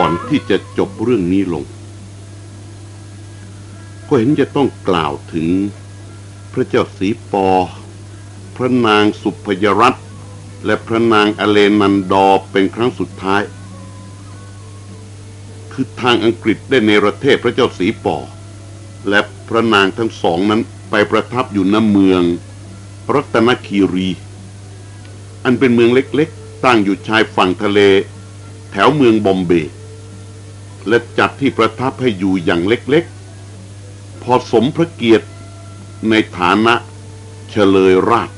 ก่อนที่จะจบเรื่องนี้ลง ก็เห็นจะต้องกล่าวถึงพระเจ้าสีปอ พระนางสุพยรัตน์และพระนางอเลนันดอเป็นครั้งสุดท้าย คือทางอังกฤษได้ในประเทศพระเจ้าสีปอ และพระนางทั้งสองนั้นไปประทับอยู่ณเมือง รัตนคีรี อันเป็นเมืองเล็กๆ ตั้งอยู่ชายฝั่งทะเล แถวเมืองบอมเบย์ และจัดที่ประทับให้อยู่อย่างเล็กๆ พอสมพระเกียรติในฐานะเฉลยราช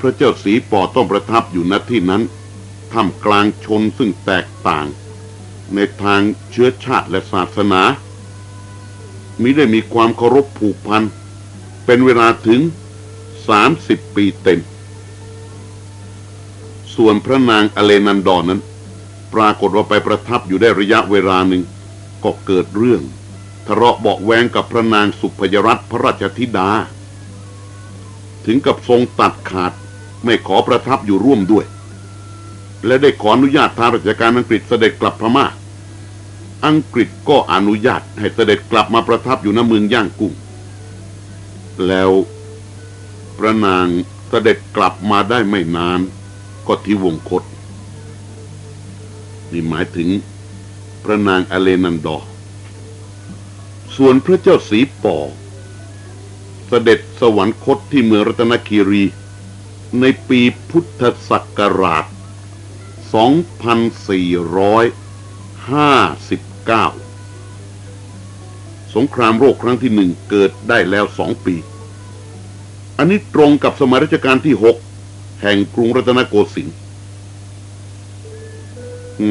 พระเจ้าสีปอต้องประทับอยู่ณที่นั้นท่ามกลางชนซึ่งแตกต่าง ในทางเชื้อชาติและศาสนามิได้มีความเคารพผูกพัน เป็นเวลาถึง 30 ปีเต็ม ส่วนพระนางอเลนันดอนนั้น ปรากฏว่าไปประทับอยู่ได้ระยะเวลาหนึ่ง ก็เกิดเรื่อง ทะเลาะเบาแวงกับพระนางสุพยรัตน์พระราชธิดา ถึงกับทรงตัดขาดไม่ขอประทับอยู่ร่วมด้วย และได้ขออนุญาตทางราชการอังกฤษเสด็จกลับพมา่า อังกฤษก็อนุญาตให้เสด็จกลับมาประทับอยู่ณเมืองย่างกุ้ง แล้วพระนางเสด็จกลับมาได้ไม่นานก็ที่วงคต นี่หมายถึงพระนางอเลนันดอร์ส่วนพระเจ้าสีปอเสด็จสวรรคตที่เมืองรัตนคีรี ในปีพุทธศักราช 2459 สงครามโรคครั้งที่หนึ่งเกิดได้แล้วสองปี อันนี้ตรงกับสมัยรัชกาลที่หกแห่งกรุงรัตนโกสินทร์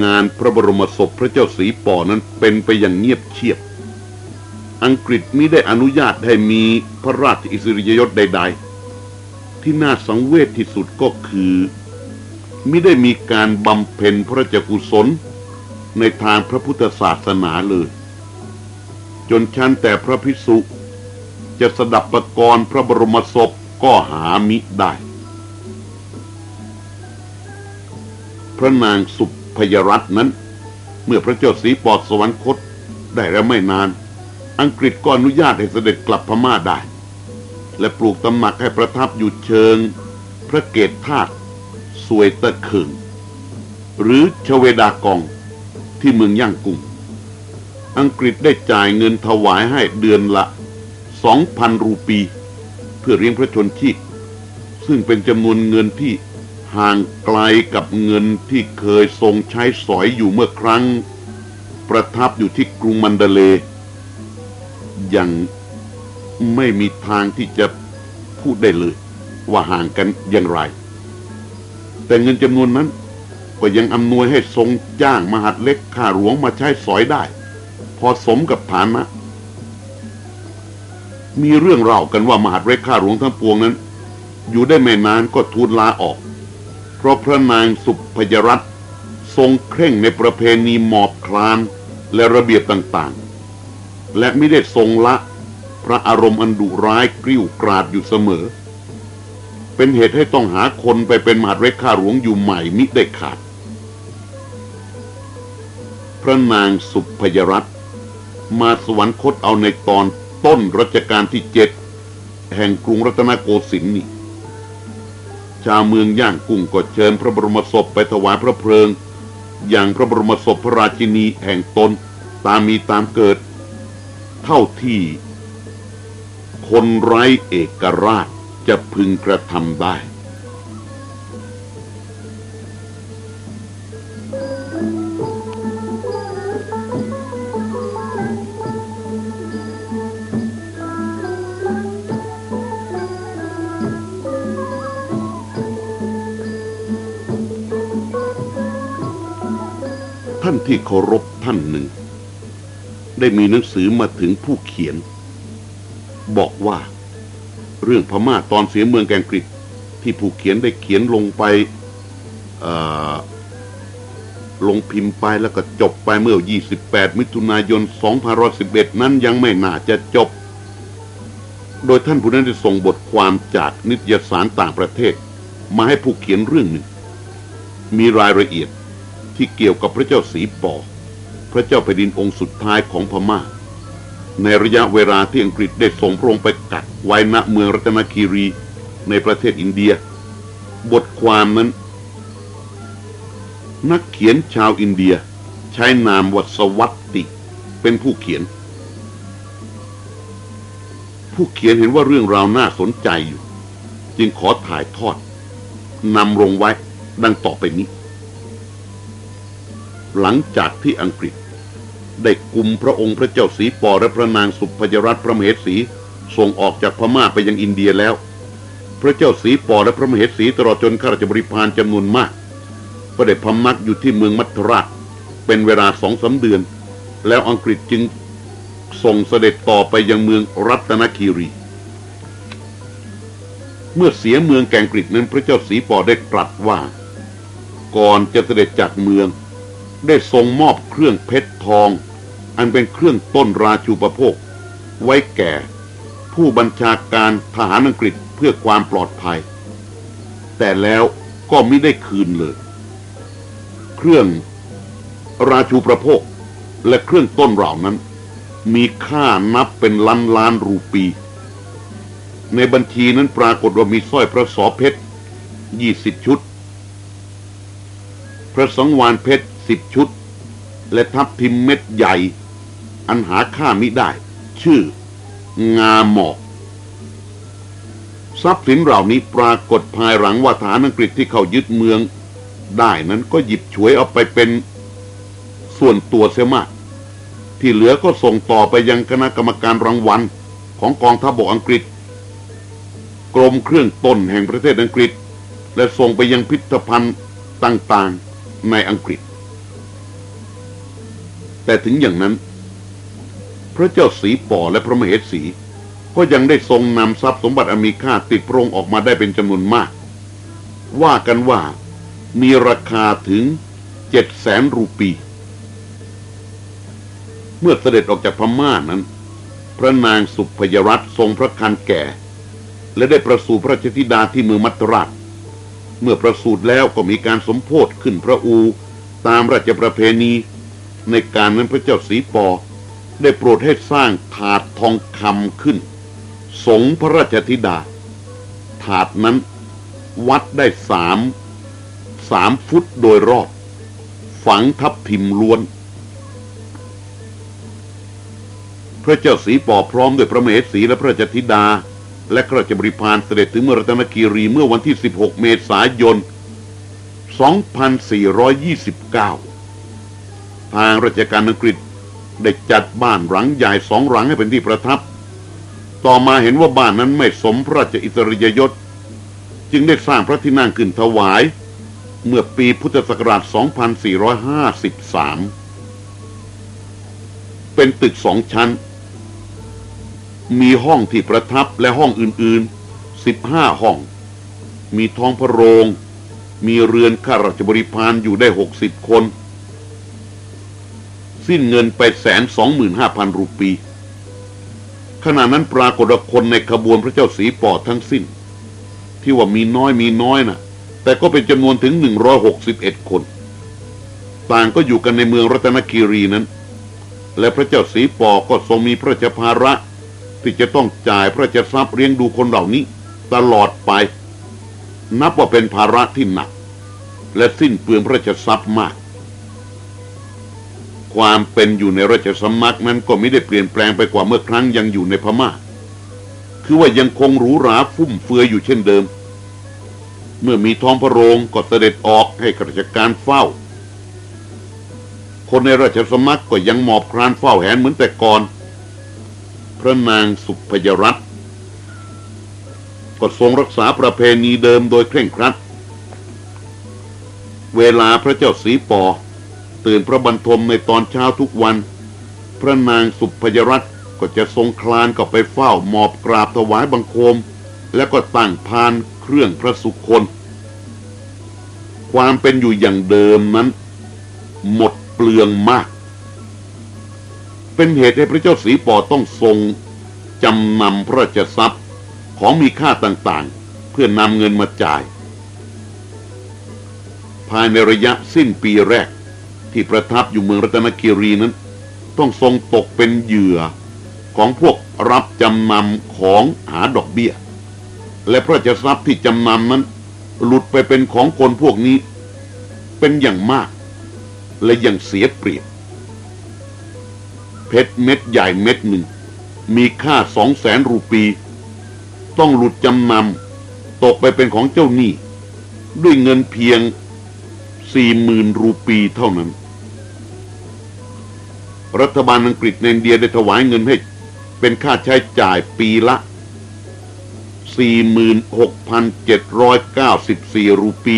งานพระบรมศพพระเจ้าสีปอนั้นเป็นไปอย่างเงียบเชียบ อังกฤษมิได้อนุญาตให้มีพระราชอิสริยยศใด ๆ ที่น่าสังเวชที่สุดก็คือมิได้มีการบำเพ็ญพระราชกุศลในทางพระพุทธศาสนาเลย จนชั้นแต่พระพิสุจะสดับประกรณ์พระบรมศพก็หามิได้ พระนางสุ พยรัตน์นั้น เมื่อพระเจ้าสีปอดสวรรคตได้แล้วไม่นาน อังกฤษก็อนุญาตให้เสด็จกลับพม่าได้ และปลูกตำหนักให้ประทับอยู่เชิง พระเกศธาตุสวยตะเคิงหรือชเวดากองที่เมืองย่างกุ้งอังกฤษได้จ่ายเงินถวายให้เดือนละ 2,000 รูปี เพื่อเลี้ยงพระชนชีพซึ่งเป็นจำนวนเงินที่ ห่างไกลกับเงินที่เคยทรงใช้สอยอยู่เมื่อครั้ง ประทับอยู่ที่กรุงมันเดเลย์ยังไม่มีทางที่จะพูดได้เลย ว่าห่างกันอย่างไร แต่เงินจำนวนนั้น ก็ยังอำนวยให้ทรงจ้างมหาดเล็กข้าหลวงมาใช้สอยได้ พอสมกับฐานะ มีเรื่องเล่ากันว่ามหาดเล็กข้าหลวงทั้งปวงนั้น อยู่ได้ไม่นานก็ทูลลาออก เพราะพระนางสุพยรัตน์ทรงเคร่งในประเพณีหมอบคลานและระเบียบต่างๆ และไม่ได้ทรงละพระอารมณ์อันดุร้ายกริ้วกราดอยู่เสมอ เป็นเหตุให้ต้องหาคนไปเป็นมหาเล็กข้าหลวงอยู่ใหม่มิได้ขาด พระนางสุพยรัตน์มาสวรรคตเอาในตอนต้นรัชกาลที่เจ็ดแห่งกรุงรัตนโกสินทร์นี่ ชาวเมืองย่างกุ้งก็เชิญพระบรมศพไปถวายพระเพลิง อย่างพระบรมศพพระราชินีแห่งตนตามมีตามเกิด เท่าที่ คนไร้เอกราชจะพึงกระทำได้ เคารพท่านหนึ่ง ได้มีหนังสือมาถึงผู้เขียน บอกว่า เรื่องพม่าตอนเสียเมืองแกงกฤษที่ผู้เขียนได้เขียนลงไปลงพิมพ์ไปแล้วก็จบไปเมื่อ 28 มิถุนายน 2511 นั้นยังไม่น่าจะจบ โดยท่านผู้นั้นได้ส่งบทความจากนิตยสารต่างประเทศ มาให้ผู้เขียนเรื่องหนึ่ง มีรายละเอียด ที่เกี่ยวกับพระเจ้าสีปอ พระเจ้าแผ่นดินองค์สุดท้ายของพมา่า ในระยะเวลาที่อังกฤษได้ส่งพระองค์ไปกักไว้ณเมืองรัตนคีรีในประเทศอินเดีย บทความนั้น นักเขียนชาวอินเดียใช้นามวัสวัตติ เป็นผู้เขียน ผู้เขียนเห็นว่าเรื่องราวน่าสนใจอยู่ จึงขอถ่ายทอดนำลงไว้ดังต่อไปนี้ หลังจากที่อังกฤษ ได้กุมพระองค์พระเจ้าสีปอและพระนางสุพยรัตน์พระมเหสีส่งออกจากพม่าไปยังอินเดียแล้ว พระเจ้าสีปอและพระมเหสีตลอดจนข้าราชบริพารจำนวนมาก ก็ได้พำนักอยู่ที่เมืองมัทราชเป็นเวลาสองสาเดือน แล้วอังกฤษจึงส่งเสด็จต่อไปยังเมืองรัตนคีรี เมื่อเสียเมืองแกงกฤษนั้นพระเจ้าสีปอได้ตรัสว่า ก่อนจะเสด็จจากเมือง ได้ทรงมอบเครื่องเพชรทอง อันเป็นเครื่องต้นราชูปโภค ไว้แก่ ผู้บัญชาการทหารอังกฤษเพื่อความปลอดภัย แต่แล้วก็ไม่ได้คืนเลย เครื่องราชูประโภคและเครื่องต้นเหล่านั้น มีค่านับเป็นล้านล้านรูปี ในบัญชีนั้นปรากฏว่ามีสร้อยพระสอเพชรยี่สิบชุด พระสังวานเพชร สิบชุด และทับทิมเม็ดใหญ่ อันหาค่ามิได้ ชื่อ งาหมอก ทรัพย์สินเหล่านี้ปรากฏภายหลังว่าฐานอังกฤษที่เขายึดเมือง ได้นั้นก็หยิบฉวยเอาไปเป็นส่วนตัวเสียมาก ที่เหลือก็ส่งต่อไปยังคณะกรรมการรางวัลของกองทัพบกอังกฤษ กรมเครื่องต้นแห่งประเทศอังกฤษ และส่งไปยังพิพิธภัณฑ์ต่างๆในอังกฤษ แต่ถึงอย่างนั้น พระเจ้าสีป่อและพระมเหสี ก็ยังได้ทรงนำทรัพย์สมบัติอมีค่าติดพระองค์ออกมาได้เป็นจำนวนมาก ว่ากันว่ามีราคาถึงเจ็ดแสนรูปี เมื่อเสด็จออกจากพม่านั้น พระนางสุพยรัตทรงพระคันแก่ และได้ประสูติพระชธิดาที่เมืองมัตตราช เมื่อประสูติแล้วก็มีการสมโพธิขึ้นพระอูตามราชประเพณี ในการนั้นพระเจ้าสีปอ ได้โปรดให้สร้างถาดทองคำขึ้น สงพระราชธิดา ถาดนั้นวัดได้สามสามฟุตโดยรอบ ฝังทับทิมล้วน พระเจ้าสีปอพร้อมด้วยพระมเหสีและพระราชธิดา และข้าราชบริพารเสด็จถึงเมืองรัตนคีรีเมื่อวันที่ 16 เมษายน 2429 ทางราชการอังกฤษได้จัดบ้านหลังใหญ่สองหลังให้เป็นที่ประทับ ต่อมาเห็นว่าบ้านนั้นไม่สมพระราชอิสริยยศ จึงได้สร้างพระที่นั่งขึ้นถวาย เมื่อปีพุทธศักราช 2453 เป็นตึกสองชั้น มีห้องที่ประทับและห้องอื่นๆ 15 ห้อง มีท้องพระโรง มีเรือนข้าราชบริพารอยู่ได้ 60 คน สิ้นเงินไปแสนสองหมื่นห้าพันรูปี ขณะนั้นปรากฏคนในขบวนพระเจ้าสีปอดทั้งสิ้น ที่ว่ามีน้อยมีน้อยนะแต่ก็เป็นจำนวนถึง161คน ต่างก็อยู่กันในเมืองรัตนคีรีนั้น และพระเจ้าสีปอก็ทรงมีพระราชภาระที่จะต้องจ่ายพระราชทรัพย์เลี้ยงดูคนเหล่านี้ตลอดไป นับว่าเป็นภาระที่หนัก และสิ้นเปลืองพระราชทรัพย์มาก ความเป็นอยู่ในราชสำนักนั้นก็ไม่ได้เปลี่ยนแปลงไปกว่าเมื่อครั้งยังอยู่ในพม่า คือว่ายังคงหรูหราฟุ่มเฟือยอยู่เช่นเดิม เมื่อมีท้องพระโรงก็เสด็จออกให้ข้าราชการเฝ้า คนในราชสำนักก็ยังหมอบครานเฝ้าแหนเหมือนแต่ก่อน พระนางสุพยรัตน์ก็ทรงรักษาประเพณีเดิมโดยเคร่งครัด เวลาพระเจ้าสีปอ ตื่นพระบรรทมในตอนเช้าทุกวัน พระนางสุพยรัตน์ก็จะทรงคลานก็ไปเฝ้าหมอบกราบถวายบังคม แล้วก็ตั้งพานเครื่องพระสุคนความเป็นอยู่อย่างเดิมนั้น หมดเปลืองมาก เป็นเหตุให้พระเจ้าสีปอต้องทรงจำนำพระราชทรัพย์ของมีค่าต่างๆ เพื่อนำเงินมาจ่าย ภายในระยะสิ้นปีแรก ที่ประทับอยู่เมืองรัตนกิรีนั้น ต้องทรงตกเป็นเหยื่อของพวกรับจำนำของหาดอกเบี้ย และพระราชทรัพย์ที่จำนำนั้น หลุดไปเป็นของคนพวกนี้ เป็นอย่างมาก และอย่างเสียเปรียบ เพชรเม็ดใหญ่เม็ดหนึ่ง มีค่าสองแสนรูปี ต้องหลุดจำนำตกไปเป็นของเจ้าหนี้ ด้วยเงินเพียงสี่หมื่นรูปีเท่านั้น รัฐบาลอังกฤษในอินเดียได้ถวายเงินให้ เป็นค่าใช้จ่ายปีละ 46,794 รูปี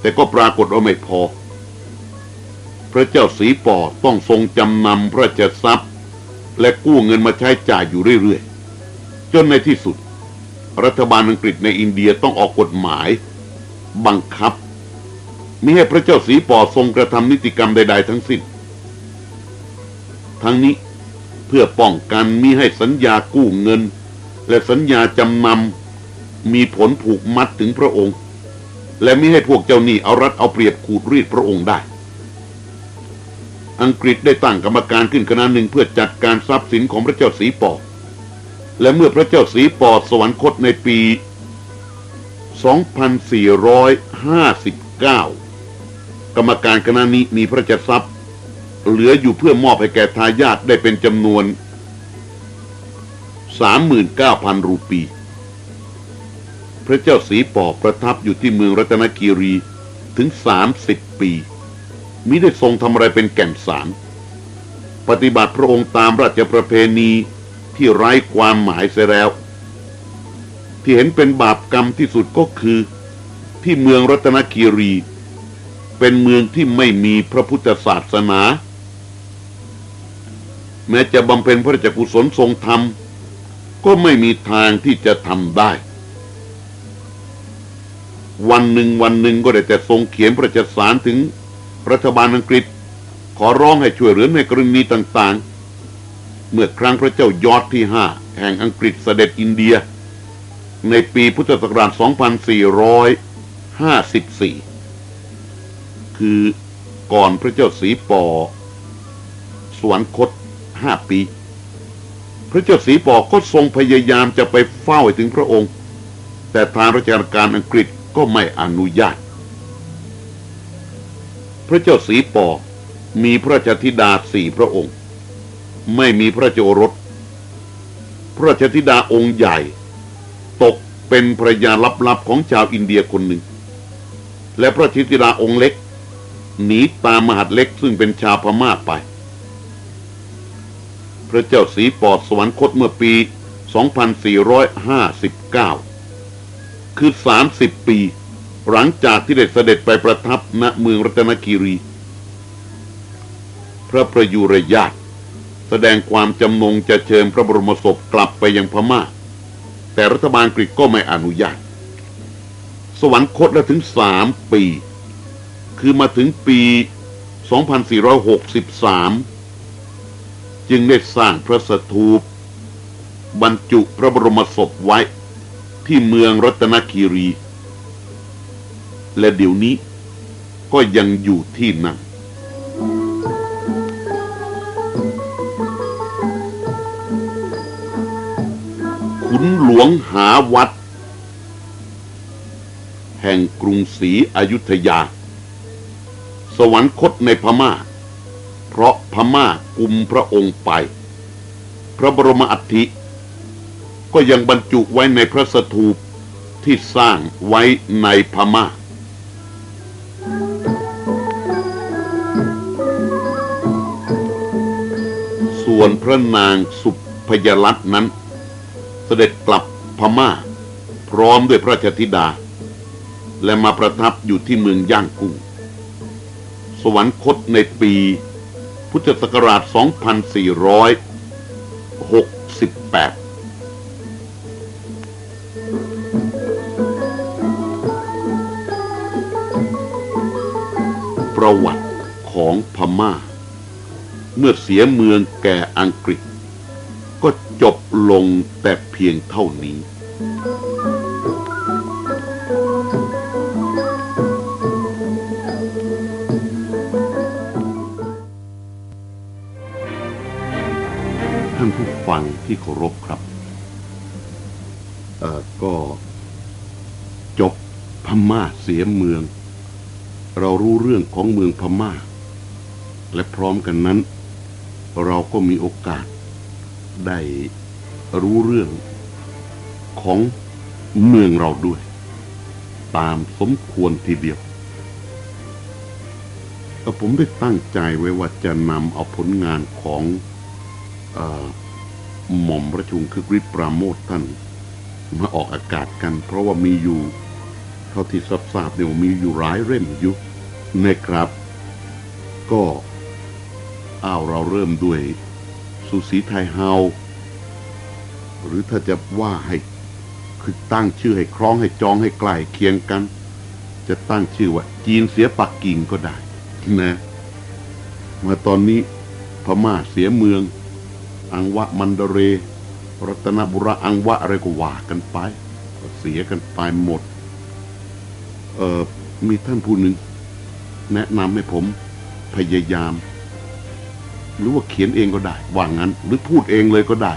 แต่ก็ปรากฏว่าไม่พอ พระเจ้าสีป่อต้องทรงจำนำพระเจ้าทรัพย์ และกู้เงินมาใช้จ่ายอยู่เรื่อยๆ จนในที่สุด รัฐบาลอังกฤษในอินเดียต้องออกกฎหมาย บังคับมิให้พระเจ้าสีป่อทรงกระทำนิติกรรมใด ๆ ทั้งสิ้น ทั้งนี้ เพื่อป้องกันมิให้สัญญากู้เงิน และสัญญาจำนำมีผลผูกมัดถึงพระองค์ และมิให้พวกเจ้าหนี้เอารัดเอาเปรียบขูดรีดพระองค์ได้ อังกฤษได้ตั้งกรรมการขึ้นคณะหนึ่งเพื่อจัดการทรัพย์สินของพระเจ้าสีปอและเมื่อพระเจ้าสีปอสวรรคตในปี 2459 กรรมการคณะนี้มีพระเจ้าทรัพย์ เหลืออยู่เพื่อมอบให้แก่ทายาทได้เป็นจำนวน 39,000 รูปี พระเจ้าสีปอประทับอยู่ที่เมืองรัตนกีรีถึง 30 ปีมิได้ทรงทำอะไรเป็นแก่นสาร ปฏิบัติพระองค์ตามราชประเพณีที่ไร้ความหมายเสียแล้ว ที่เห็นเป็นบาปกรรมที่สุดก็คือ ที่เมืองรัตนกีรี เป็นเมืองที่ไม่มีพระพุทธศาสนา แม้จะบำเพ็ญพระราชกุศลทรงธรรม ก็ไม่มีทางที่จะทำได้ วันหนึ่งวันหนึ่งก็ได้แต่ทรงเขียนประจัสารถึงรัฐบาลอังกฤษ ขอร้องให้ช่วยเหลือในกรณีต่างๆ เมื่อครั้งพระเจ้ายอดที่ห้าแห่งอังกฤษเสด็จอินเดีย ในปีพุทธศักราช 2454 คือก่อนพระเจ้าสีปอสวรรคต ห้าปี พระเจ้าสีปอก็ทรงพยายามจะไปเฝ้าถึงพระองค์ แต่ทางราชการอังกฤษก็ไม่อนุญาต พระเจ้าสีปอมีพระราชธิดาสี่พระองค์ ไม่มีพระเจ้ารสพระราชธิดาองค์ใหญ่ ตกเป็นภรรยาลับๆของชาวอินเดียคนหนึ่ง และพระราชธิดาองค์เล็กหนีตามมหาดเล็กซึ่งเป็นชาวพม่าไป ระเจ้าสีปอดสวรรคตเมื่อปี 2459 คือ 30 ปี หลังจากที่ได้เสด็จไปประทับณเมืองรัตนคีรี พระประยุรญาตแสดงความจำนงจะเชิญพระบรมศพกลับไปยังพม่า แต่รัฐบาลอังกก็ไม่อนุญาต สวรรคตแล้วถึงสามปี คือมาถึงปี 2463 จึงได้สร้างพระสถูป บรรจุพระบรมศพไว้ที่เมืองรัตนคีรี และเดี๋ยวนี้ก็ยังอยู่ที่นั่นขุนหลวงหาวัด แห่งกรุงศรีอยุธยา สวรรคตในพม่า เพราะพม่ากุมพระองค์ไป พระบรมอัฐิก็ยังบรรจุไว้ในพระสถูปที่สร้างไว้ในพม่า ส่วนพระนางสุพยลัตน์นั้น เสด็จกลับพม่า พร้อมด้วยพระชธิดา และมาประทับอยู่ที่เมืองย่างกุ้ง สวรรคตในปี พุทธศักราช 2468ประวัติของพม่า เมื่อเสียเมืองแก่อังกฤษ ก็จบลงแต่เพียงเท่านี้ ที่เคารพครับก็จบพม่าเสียเมือง เรารู้เรื่องของเมืองพม่า และพร้อมกันนั้น เราก็มีโอกาสได้รู้เรื่องของเมืองเราด้วย ตามสมควรทีเดียวแต่ผมได้ตั้งใจไว้ว่าจะนำเอาผลงานของอ หม่อมราชวงศ์คึกฤทธิ์ปราโมทท่าน มาออกอากาศกัน เพราะว่ามีอยู่ เท่าที่ทราบๆเนี่ยมีอยู่หลายเล่มยู่นะครับ ก็อ้าวเราเริ่มด้วยสุสีไทยเฮาหรือถ้าจะว่าให้คือตั้งชื่อให้คล้องให้จองให้ใกล้เคียงกัน จะตั้งชื่อว่า จีนเสียปักกิ่งก็ได้นะ มาตอนนี้พม่าเสียเมือง อังวะมันเดเร รัตนบุระอังวะอะไรก็ว่ากันไป ก็เสียกันไปหมด เอ่อ มีท่านผู้หนึ่ง แนะนำให้ผมพยายาม หรือว่าเขียนเองก็ได้ ว่างั้น หรือพูดเองเลยก็ได้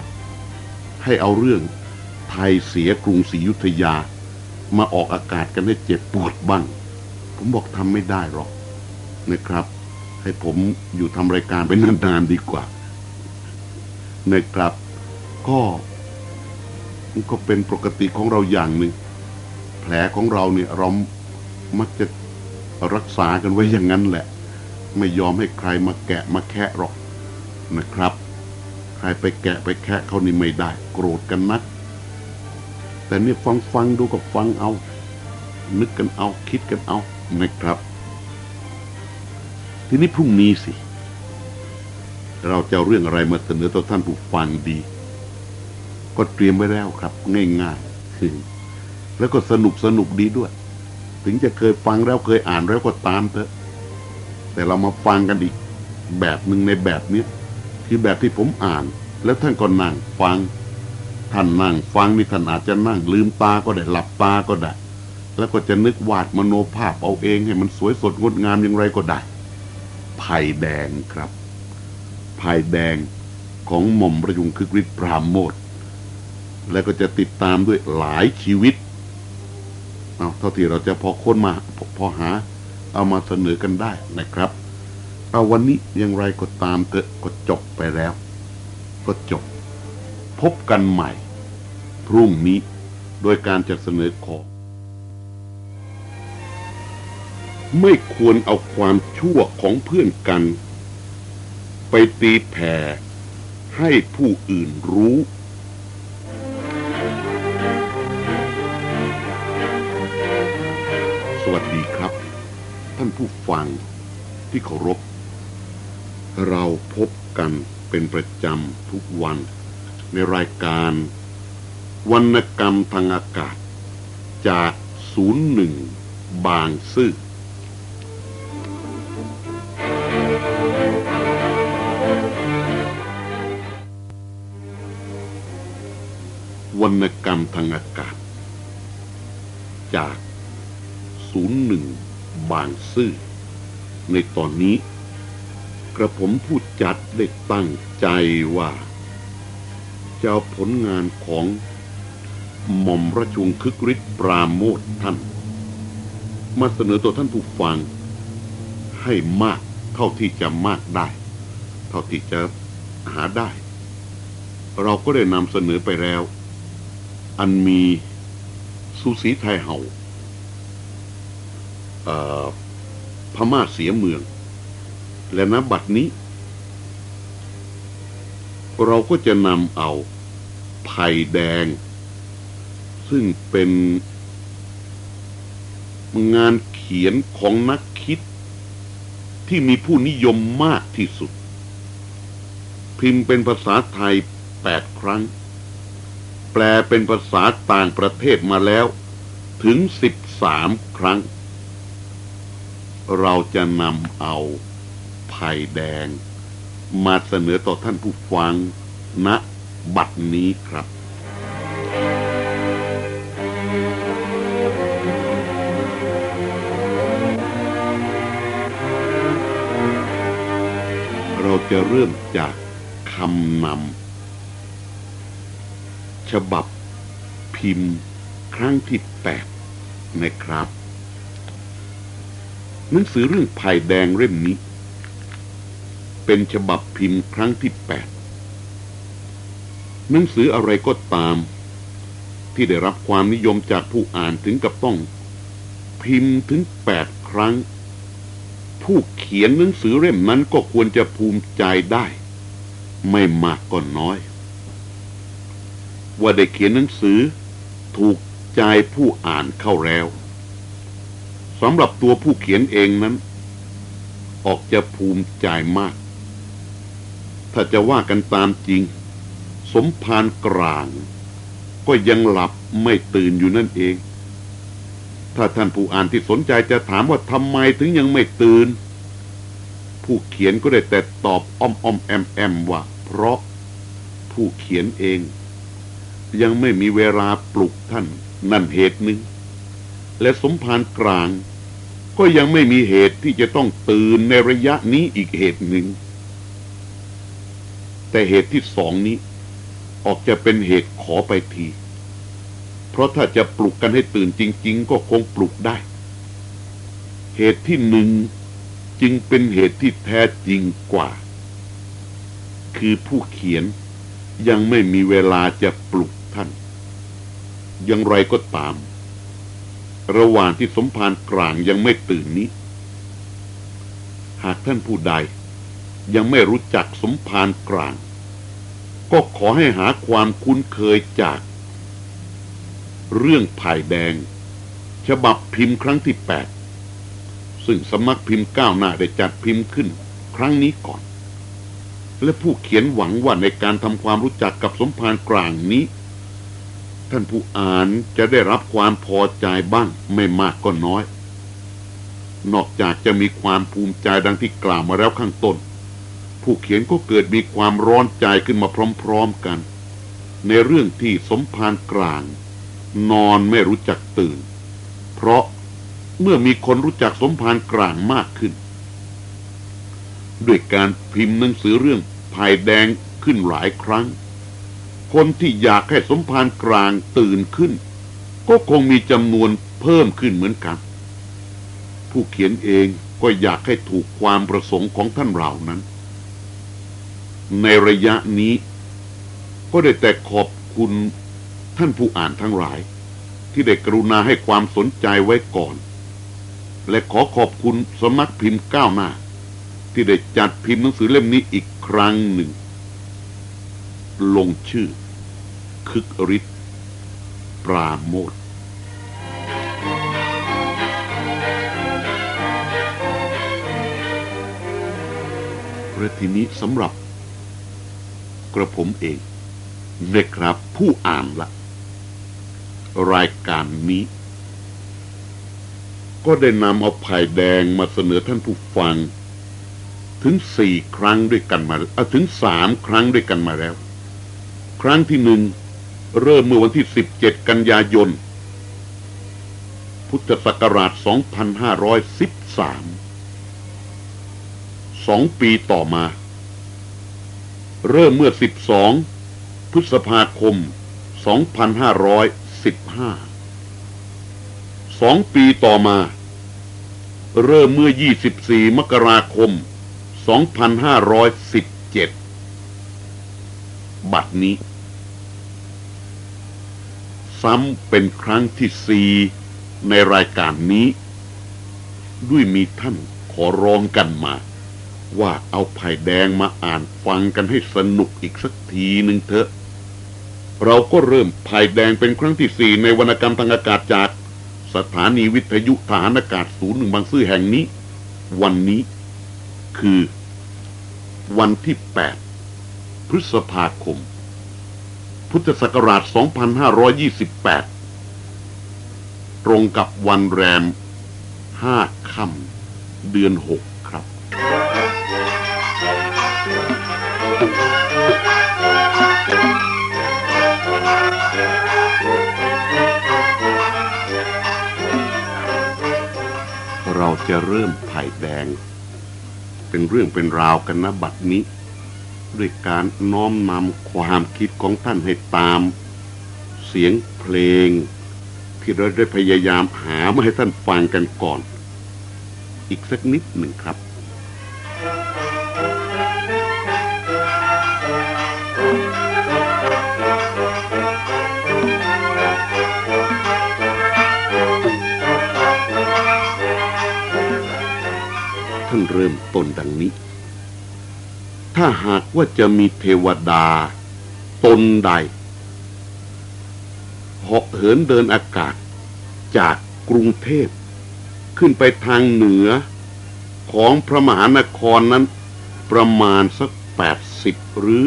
ให้เอาเรื่องไทยเสียกรุงศรีอยุธยา มาออกอากาศกันให้เจ็บปวดบ้าง ผมบอกทำไม่ได้หรอกนะครับ ให้ผมอยู่ทำรายการไปนานๆดีกว่า นะครับ ก็ก็เป็นปกติของเราอย่างหนึ่งแผลของเราเนี่ยเรามักจะรักษากันไว้อย่างนั้นแหละ ไม่ยอมให้ใครมาแกะมาแคะหรอกนะครับ ใครไปแกะไปแคะเขานี่ไม่ได้โกรธกันนัก แต่นี่ฟังฟังดูกับฟังเอา นึกกันเอาคิดกันเอานะครับ ทีนี้พรุ่งนี้สิ เราจะเาเรื่องอะไรมาเสนอต่อท่านผู้ฟังดี ก็เตรียมไว้แล้วครับ ง่ายๆแล้วก็สนุกสนุกดีด้วย ถึงจะเคยฟังแล้วเคยอ่านแล้วก็ตามเถอะ แต่เรามาฟังกันอีก แบบหนึ่งในแบบนี้คือแบบที่ผมอ่าน แล้วท่านก็นั่งฟัง ท่านนั่งฟังนี่ท่านอาจจะนั่งลืมตาก็ได้หลับตาก็ได้ แล้วก็จะนึกวาดมโนภาพเอาเองให้มันสวยสดงดงามอย่างไรก็ได้ไผ่แดงครับ ไผ่แดงของหม่อมประยุงคึกฤทธิ์ปรามโมทแล้วก็จะติดตามด้วยหลายชีวิตเอาเท่าที่เราจะพอค้นมาพพอหา เอามาเสนอกันได้นะครับ เอาวันนี้อย่างไรก็ตามเกิดก็จบไปแล้ว ก็จบ พบกันใหม่ พรุ่งนี้โดยการจะเสนอขอไม่ควรเอาความชั่วของเพื่อนกัน ไปตีแผ่ให้ผู้อื่นรู้ สวัสดีครับ ท่านผู้ฟังที่เคารพ เราพบกันเป็นประจำทุกวัน ในรายการ วรรณกรรมทางอากาศ จากศูนย์หนึ่งบางซื่อ กรรมทางอากาศ จากศูนย์หนึ่งบางซื่อ ในตอนนี้ กระผมผู้จัดได้ตั้งใจว่า จะเอาผลงานของหม่อมราชวงศ์คึกฤทธิ์ปราโมทท่าน มาเสนอตัวท่านผู้ฟัง ให้มากเท่าที่จะมากได้ เท่าที่จะหาได้ เราก็ได้นำเสนอไปแล้ว อันมีสุสีไทยเห่าเอ่อพม่าเสียเมือง และณบัดนี้ เราก็จะนำเอาไผ่แดง ซึ่งเป็นงานเขียนของนักคิด ที่มีผู้นิยมมากที่สุด พิมพ์เป็นภาษาไทยแปดครั้ง ลเป็นภาษาต่างประเทศมาแล้ว ถึงสิบสามครั้ง เราจะนำเอาไผ่แดง มาเสนอต่อท่านผู้ฟังณบัดนี้ครับ เราจะเริ่มจากคำนำ ฉบับพิมพ์ครั้งที่แปดนะครับ หนังสือเรื่องภัยแดงเล่มนี้ เป็นฉบับพิมพ์ครั้งที่แปดหนังสืออะไรก็ตาม ที่ได้รับความนิยมจากผู้อ่านถึงกับต้อง พิมพ์ถึงแปดครั้ง ผู้เขียนหนังสือเล่มนั้นก็ควรจะภูมิใจได้ ไม่มากก็น้อย ว่าได้เขียนหนังสือ ถูกใจผู้อ่านเข้าแล้วสำหรับตัวผู้เขียนเองนั้น ออกจะภูมิใจมาก ถ้าจะว่ากันตามจริง สมภารกลาง ก็ยังหลับไม่ตื่นอยู่นั่นเอง ถ้าท่านผู้อ่านที่สนใจจะถามว่าทำไมถึงยังไม่ตื่น ผู้เขียนก็ได้แต่ตอบอ้อมอ้อมแอมแอมว่า เพราะผู้เขียนเอง ยังไม่มีเวลาปลุกท่าน นั่นเหตุหนึ่ง และสมภารกลาง ก็ยังไม่มีเหตุที่จะต้องตื่นในระยะนี้อีกเหตุหนึ่ง แต่เหตุที่สองนี้ ออกจะเป็นเหตุขอไปที เพราะถ้าจะปลุกกันให้ตื่นจริง ๆ ก็คงปลุกได้ เหตุที่หนึ่งจึงเป็นเหตุที่แท้จริงกว่า คือผู้เขียนยังไม่มีเวลาจะปลุก อย่างไรก็ตาม ระหว่างที่สมภารกลางยังไม่ตื่นนี้ หากท่านผู้ใดยังไม่รู้จักสมภารกลาง ก็ขอให้หาความคุ้นเคยจาก เรื่องภายแดง ฉบับพิมพ์ครั้งที่แปดซึ่งสำนักพิมพ์ก้าวหน้าได้จัดพิมพ์ขึ้นครั้งนี้ก่อน และผู้เขียนหวังว่าในการทำความรู้จักกับสมภารกลางนี้ ท่านผู้อ่านจะได้รับความพอใจบ้างไม่มากก็น้อย นอกจากจะมีความภูมิใจดังที่กล่าวมาแล้วข้างต้น ผู้เขียนก็เกิดมีความร้อนใจขึ้นมาพร้อมๆกัน ในเรื่องที่สมภารกลาง นอนไม่รู้จักตื่น เพราะเมื่อมีคนรู้จักสมภารกลางมากขึ้น ด้วยการพิมพ์หนังสือเรื่องภายแดงขึ้นหลายครั้ง คนที่อยากให้สมภารกลางตื่นขึ้น ก็คงมีจำนวนเพิ่มขึ้นเหมือนกัน ผู้เขียนเองก็อยากให้ถูกความประสงค์ของท่านเรานั้น ในระยะนี้ ก็ได้แต่ขอบคุณท่านผู้อ่านทั้งหลาย ที่ได้กรุณาให้ความสนใจไว้ก่อน และขอขอบคุณสำนักพิมพ์ก้าวหน้า ที่ได้จัดพิมพ์หนังสือเล่มนี้อีกครั้งหนึ่ง ลงชื่อ คึกฤทธิ์ปราโมทและทีนี้สำหรับ กระผมเองนะครับผู้อ่านละรายการนี้ ก็ได้นำเอาไผ่แดงมาเสนอท่านผู้ฟัง ถึงสี่ครั้งด้วยกันมาถึงสามครั้งด้วยกันมาแล้ว ครั้งที่หนึ่งเริ่มเมื่อวันที่ 17 กันยายน พุทธศักราช 2513 สองปีต่อมา เริ่มเมื่อ 12 พฤษภาคม 2515 สองปีต่อมา เริ่มเมื่อ 24 มกราคม 2517 บัดนี้ ซ้ำเป็นครั้งที่สี่ในรายการนี้ ด้วยมีท่านขอร้องกันมา ว่าเอาไผ่แดงมาอ่านฟังกันให้สนุกอีกสักทีหนึ่งเถอะ เราก็เริ่มไผ่แดงเป็นครั้งที่สี่ในวรรณกรรมทางอากาศจากสถานีวิทยุฐานอากาศศูนย์หนึ่งบางซื่อแห่งนี้ วันนี้คือวันที่8 พฤษภาคม พุทธศักราช 2528 ตรงกับวันแรม 5 ค่ำเดือน 6 ครับ เราจะเริ่มไผ่แดง เป็นเรื่องเป็นราวกันนะบัดนี้ ด้วยการน้อมนำความคิดของท่านให้ตาม เสียงเพลง ที่เราได้พยายามหามาให้ท่านฟังกันก่อน อีกสักนิดหนึ่งครับท่านเริ่มต้นดังนี้ ถ้าหากว่าจะมีเทวดา ตนใดเหาะเหินเดินอากาศ จากกรุงเทพ ขึ้นไปทางเหนือของพระมหานครนั้น ประมาณสัก 80 หรือ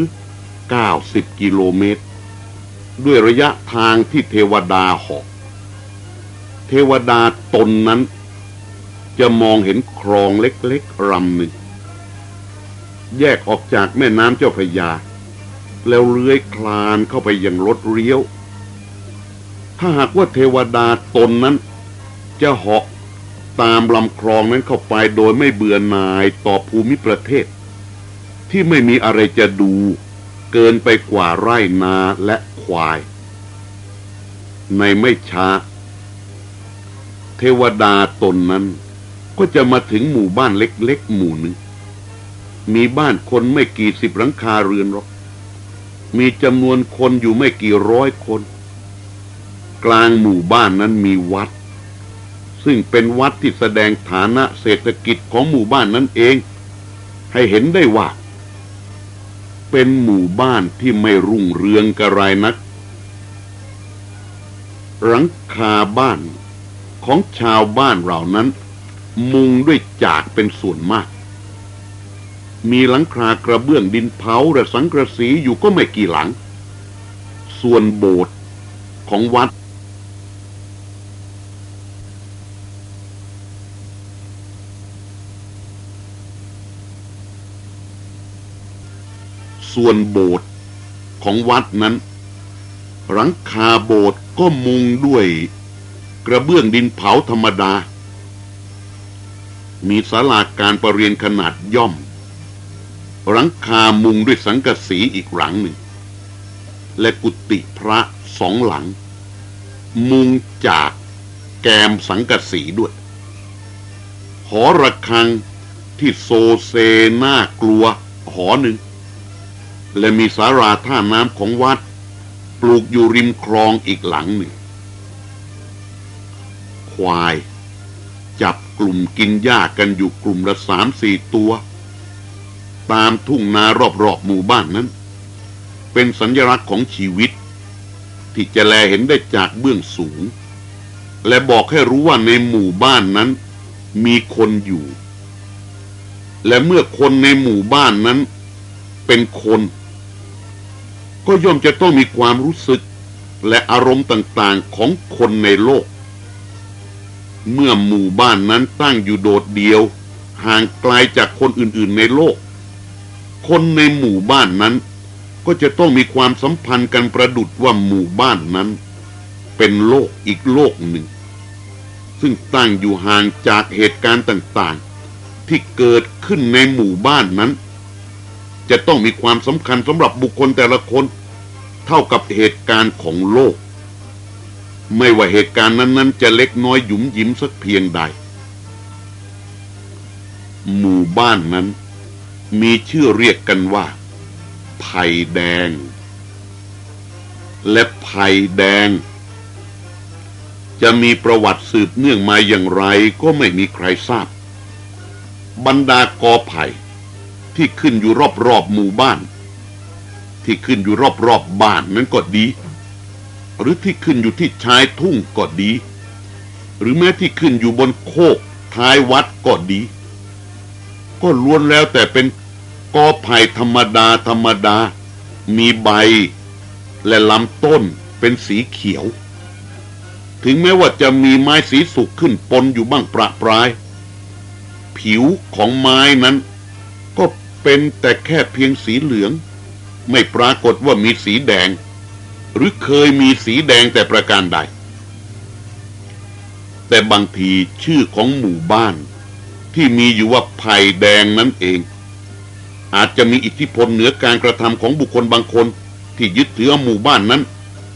90 กิโลเมตร ด้วยระยะทางที่เทวดาเหาะเทวดาตนนั้น จะมองเห็นคลองเล็กๆรำหนึ่ง แยกออกจากแม่น้ำเจ้าพยา แล้วเลื้อยคลานเข้าไปยังรถเลี้ยว ถ้าหากว่าเทวดาตนนั้น จะเหาะตามลำคลองนั้นเข้าไปโดยไม่เบื่อหน่ายต่อภูมิประเทศ ที่ไม่มีอะไรจะดูเกินไปกว่าไร่นาและควาย ในไม่ช้า เทวดาตนนั้นก็จะมาถึงหมู่บ้านเล็กๆ หมู่หนึ่ง มีบ้านคนไม่กี่สิบหลังคาเรือนหรอก มีจำนวนคนอยู่ไม่กี่ร้อยคน กลางหมู่บ้านนั้นมีวัด ซึ่งเป็นวัดที่แสดงฐานะเศรษฐกิจของหมู่บ้านนั้นเอง ให้เห็นได้ว่า เป็นหมู่บ้านที่ไม่รุ่งเรืองกระไรนัก หลังคาบ้านของชาวบ้านเหล่านั้น มุงด้วยจากเป็นส่วนมาก มีหลังคากระเบื้องดินเผาและสังกระสีอยู่ก็ไม่กี่หลัง ส่วนโบสถ์ของวัด ส่วนโบสถ์ของวัดนั้น หลังคาโบสถ์ก็มุงด้วยกระเบื้องดินเผาธรรมดา มีศาลาการประเรียนขนาดย่อม หลังคามุงด้วยสังกะสีอีกหลังหนึ่ง และกุฏิพระสองหลัง มุงจากแกมสังกะสีด้วย หอระฆังที่โซเซน่ากลัวหอหนึ่ง และมีสาราท่าน้ำของวัด ปลูกอยู่ริมคลองอีกหลังหนึ่ง ควาย จับกลุ่มกินหญ้ากันอยู่กลุ่มละสามสี่ตัว ตามทุ่งนารอบๆหมู่บ้านนั้น เป็นสัญลักษณ์ของชีวิต ที่จะแลเห็นได้จากเบื้องสูง และบอกให้รู้ว่าในหมู่บ้านนั้นมีคนอยู่ และเมื่อคนในหมู่บ้านนั้นเป็นคน ก็ย่อมจะต้องมีความรู้สึกและอารมณ์ต่างๆของคนในโลก เมื่อหมู่บ้านนั้นตั้งอยู่โดดเดียว ห่างไกลจากคนอื่นๆในโลก คนในหมู่บ้านนั้น ก็จะต้องมีความสัมพันธ์กันประดุดว่าหมู่บ้านนั้น เป็นโลกอีกโลกหนึ่ง ซึ่งตั้งอยู่ห่างจากเหตุการณ์ต่างๆ ที่เกิดขึ้นในหมู่บ้านนั้น จะต้องมีความสำคัญสำหรับบุคคลแต่ละคน เท่ากับเหตุการณ์ของโลก ไม่ว่าเหตุการณ์นั้น ๆ จะเล็กน้อยหยุมหยิมสักเพียงใด หมู่บ้านนั้น มีชื่อเรียกกันว่า ไผ่แดง และไผ่แดง จะมีประวัติสืบเนื่องมาอย่างไรก็ไม่มีใครทราบ บรรดากอไผ่ที่ขึ้นอยู่รอบๆบหมู่บ้าน ที่ขึ้นอยู่รอบๆบบ้านนั้นก็ดี หรือที่ขึ้นอยู่ที่ชายทุ่งก็ดี หรือแม้ที่ขึ้นอยู่บนโคกท้ายวัดก็ดี ก็ล้วนแล้วแต่เป็นกอไผ่ธรรมดาธรรมดา มีใบและลำต้นเป็นสีเขียว ถึงแม้ว่าจะมีไม้สีสุกขึ้นปนอยู่บ้างประปราย ผิวของไม้นั้น ก็เป็นแต่แค่เพียงสีเหลือง ไม่ปรากฏว่ามีสีแดง หรือเคยมีสีแดงแต่ประการใด แต่บางทีชื่อของหมู่บ้าน ที่มีอยู่ว่าไผ่แดงนั้นเอง อาจจะมีอิทธิพลเหนือการกระทำของบุคคลบางคน ที่ยึดถือหมู่บ้านนั้น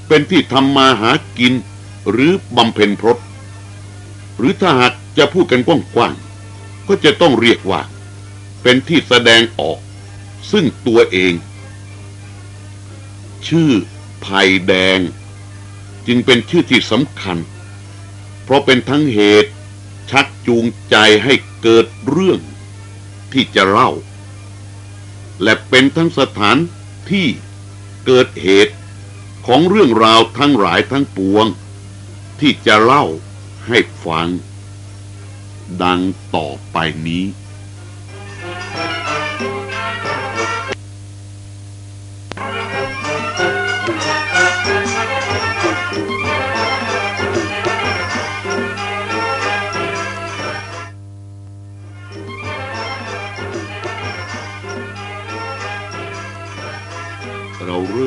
เป็นที่ทำมาหากินหรือบำเพ็ญพรตหรือถ้าหากจะพูดกันกว้างๆก็จะต้องเรียกว่า เป็นที่แสดงออก ซึ่งตัวเอง ชื่อภัยแดง จึงเป็นชื่อที่สำคัญ เพราะเป็นทั้งเหตุชักจูงใจให้ เกิดเรื่องที่จะเล่า และเป็นทั้งสถานที่เกิดเหตุของเรื่องราวทั้งหลายทั้งปวง ที่จะเล่าให้ฟัง ดังต่อไปนี้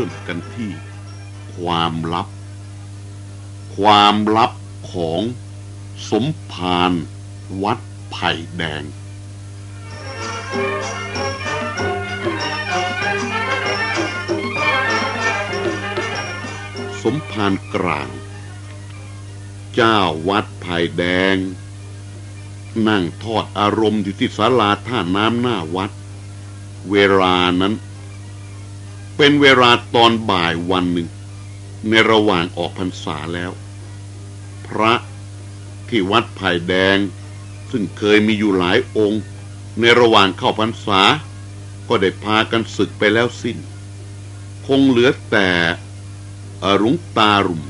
มกันที่ความลับ ความลับของสมภารวัดไผ่แดง สมภารกลาง เจ้าวัดไผ่แดง นั่งทอดอารมณ์อยู่ที่ศาลาท่าน้ำหน้าวัด เวลานั้น เป็นเวลาตอนบ่ายวันหนึ่ง ในระหว่างออกพรรษาแล้ว พระที่วัดไผ่แดง ซึ่งเคยมีอยู่หลายองค์ ในระหว่างเข้าพรรษา ก็ได้พากันศึกไปแล้วสิ้น คงเหลือแต่อรุงตารุม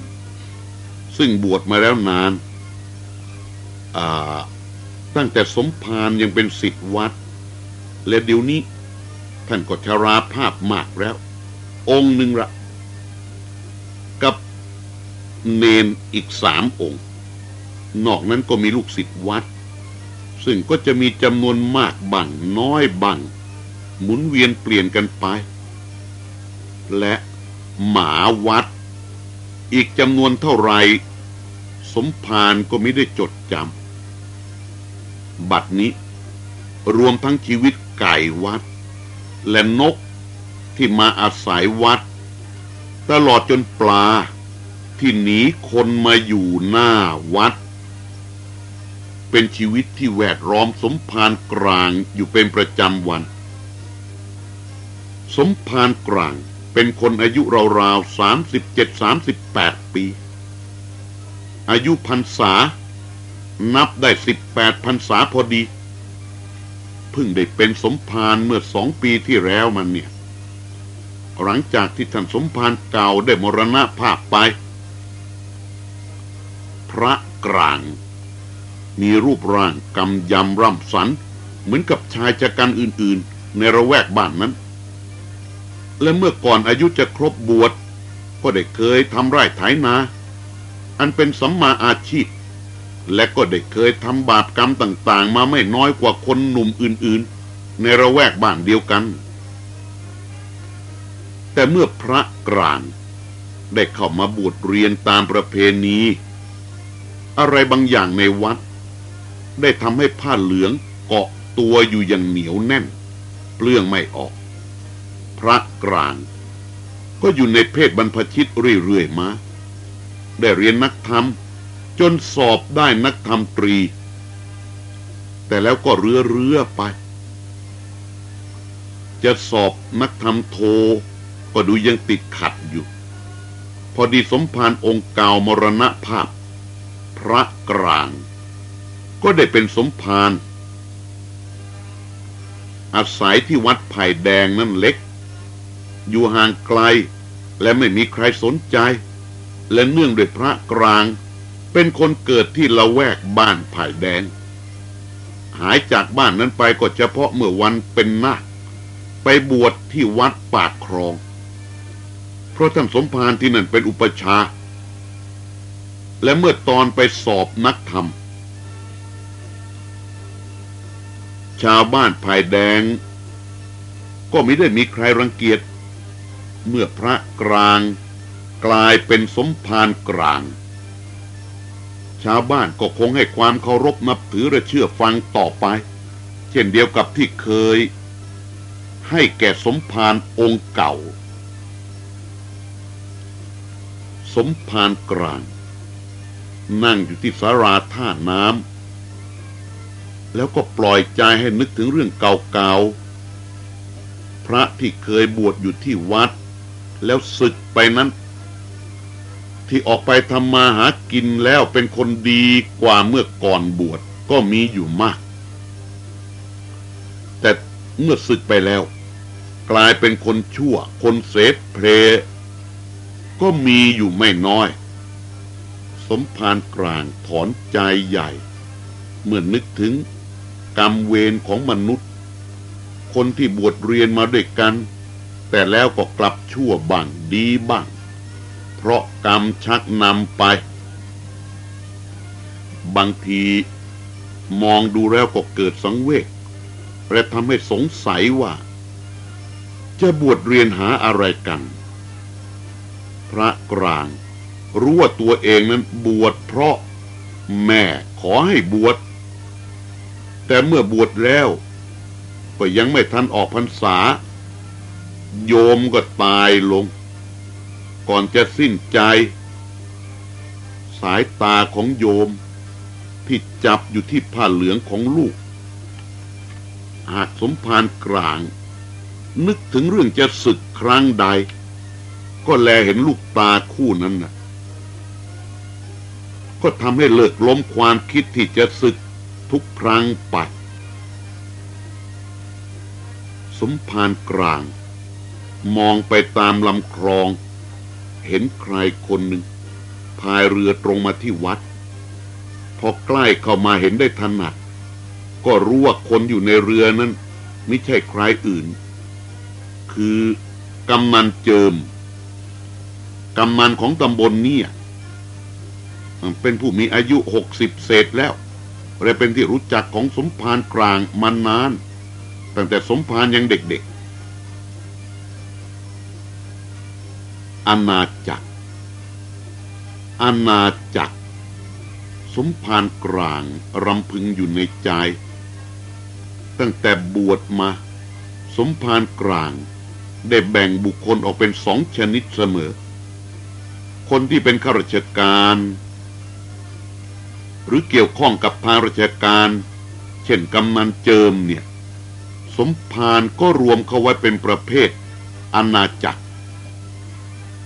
ซึ่งบวชมาแล้วนาน ตั้งแต่สมภารยังเป็นศิษย์วัด และเดี๋ยวนี้ท่านก็ชราภาพมากแล้ว องค์หนึ่งละกับเนนอีกสามองค์ นอกนั้นก็มีลูกศิษย์วัด ซึ่งก็จะมีจำนวนมากบังน้อยบังหมุนเวียนเปลี่ยนกันไป และหมาวัด อีกจำนวนเท่าไหรสมภารก็ไม่ได้จดจำบัดนี้รวมทั้งชีวิตไก่วัด และนก ที่มาอาศัยวัด ตลอดจนปลาที่หนีคนมาอยู่หน้าวัด เป็นชีวิตที่แวดล้อมสมภารกลางอยู่เป็นประจำวัน สมภารกลางเป็นคนอายุราวๆสามสิบเจ็ดสามสิบแปดปี อายุพรรษา นับได้สิบแปดพรรษาพอดี เพิ่งได้เป็นสมภารเมื่อสองปีที่แล้วมันเนี่ย หลังจากที่ท่านสมภารเก่าได้มรณภาพไป พระกลาง มีรูปร่างกำยำร่ำสัน เหมือนกับชายชะกันอื่นๆ ในระแวกบ้านนั้น และเมื่อก่อนอายุจะครบบวชก็ได้เคยทำไร่ไถนา อันเป็นสัมมาอาชีพ และก็ได้เคยทำบาปกรรมต่างๆ มาไม่น้อยกว่าคนหนุ่มอื่นๆ ในระแวกบ้านเดียวกัน แต่เมื่อพระกลางได้เข้ามาบวชเรียนตามประเพณี อะไรบางอย่างในวัด ได้ทำให้ผ้าเหลืองเกาะตัวอยู่อย่างเหนียวแน่น เปลื้องไม่ออก พระกลาง ก็อยู่ในเพศบรรพชิตเรื่อยๆมา ได้เรียนนักธรรม จนสอบได้นักธรรมตรี แต่แล้วก็เรือเรือไป จะสอบนักธรรมโท ก็ดูยังติดขัดอยู่ พอดีสมภารองค์เก่ามรณภาพ พระกลาง ก็ได้เป็นสมภารอาศัยที่วัดไผ่แดงนั่นเล็ก อยู่ห่างไกลและไม่มีใครสนใจ และเนื่องด้วยพระกลาง เป็นคนเกิดที่ละแวกบ้านไผ่แดง หายจากบ้านนั้นไปก็เฉพาะเมื่อวันเป็นนาคไปบวชที่วัดปากครอง เพราะท่านสมภารที่นั่นเป็นอุปชา และเมื่อตอนไปสอบนักธรรม ชาวบ้านภายแดง ก็ไม่ได้มีใครรังเกียจ เมื่อพระกลางกลายเป็นสมภารกลาง ชาวบ้านก็คงให้ความเคารพนับถือและเชื่อฟังต่อไป เช่นเดียวกับที่เคย ให้แก่สมภารองค์เก่า สมภารกลาง นั่งอยู่ที่สาราท่าน้ำแล้วก็ปล่อยใจให้นึกถึงเรื่องเก่าๆ พระที่เคยบวชอยู่ที่วัด แล้วศึกไปนั้น ที่ออกไปทำมาหากินแล้วเป็นคนดีกว่าเมื่อก่อนบวชก็มีอยู่มาก แต่เมื่อศึกไปแล้ว กลายเป็นคนชั่ว คนเสพเพล ก็มีอยู่ไม่น้อย สมภารกลางถอนใจใหญ่ เมื่อนึกถึงกรรมเวรของมนุษย์ คนที่บวชเรียนมาด้วยกัน แต่แล้วก็กลับชั่วบ้างดีบ้าง เพราะกรรมชักนำไป บางทีมองดูแล้วก็เกิดสังเวชและทำให้สงสัยว่า จะบวชเรียนหาอะไรกัน พระกลาง รู้ว่าตัวเองนั้นบวชเพราะแม่ขอให้บวชแต่เมื่อบวชแล้ว ก็ยังไม่ทันออกพรรษา โยมก็ตายลง ก่อนจะสิ้นใจ สายตาของโยม ที่จับอยู่ที่ผ้าเหลืองของลูก หากสมภารกลาง นึกถึงเรื่องจะศึกครั้งใด ก็แลเห็นลูกตาคู่นั้นนะก็ทำให้เลิกล้มความคิดที่จะศึกทุกครั้งไปสมภารกลาง มองไปตามลำคลอง เห็นใครคนหนึ่งพายเรือตรงมาที่วัด พอใกล้เข้ามาเห็นได้ถนัด ก็รู้ว่าคนอยู่ในเรือนั้น ไม่ใช่ใครอื่น คือกำนันเจิม กำนันของตำบลเนี่เป็นผู้มีอายุหกสิบเศษแล้วและเป็นที่รู้จักของสมภารกลางมานาน ตั้งแต่สมภารยังเด็กๆอาณาจักรอาณาจักร สมภารกลางรำพึงอยู่ในใจ ตั้งแต่บวชมา สมภารกลางได้แบ่งบุคคลออกเป็นสองชนิดเสมอ คนที่เป็นข้าราชการ หรือเกี่ยวข้องกับทางราชการ เช่นกำนันเจิมเนี่ย สมภารก็รวมเข้าไว้เป็นประเภทอาณาจักร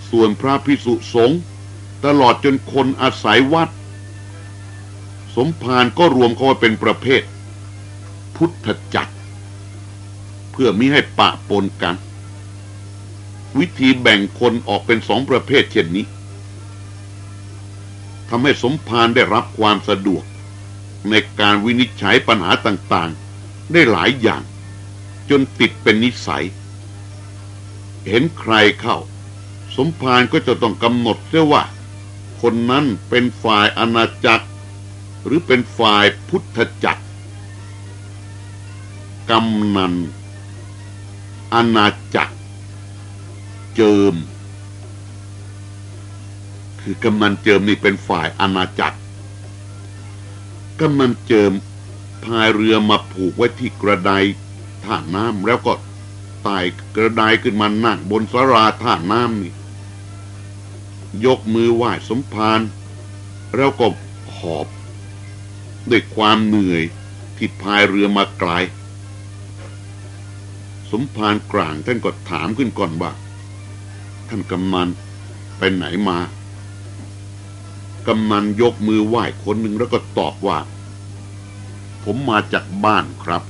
ส่วนพระพิสุสงฆ์ตลอดจนคนอาศัยวัด สมภารก็รวมเข้าไว้เป็นประเภท พุทธจักร เพื่อมิให้ปะปนกันวิธีแบ่งคนออกเป็นสองประเภทเช่นนี้ ทำให้สมภารได้รับความสะดวก ในการวินิจฉัยปัญหาต่างๆ ได้หลายอย่าง จนติดเป็นนิสัย เห็นใครเข้า สมภารก็จะต้องกำหนดเสียว่า คนนั้นเป็นฝ่ายอาณาจักร หรือเป็นฝ่ายพุทธจักรกำนันอาณาจักร เจิม คือกำนันเจิมนี่เป็นฝ่ายอาณาจักรกำนันเจิมพายเรือมาผูกไว้ที่กระไดท่าน้ำแล้วก็ไต่กระไดขึ้นมานั่งบนสาราท่าน้ำนี่ยกมือไหว้สมภารแล้วก็หอบด้วยความเหนื่อยที่พายเรือมาไกล สมภารกลางท่านก็ถามขึ้นก่อนว่า ท่านกำนันไปไหนมา กำนันยกมือไหว้คนหนึ่งแล้วก็ตอบว่า ผมมาจากบ้านครับ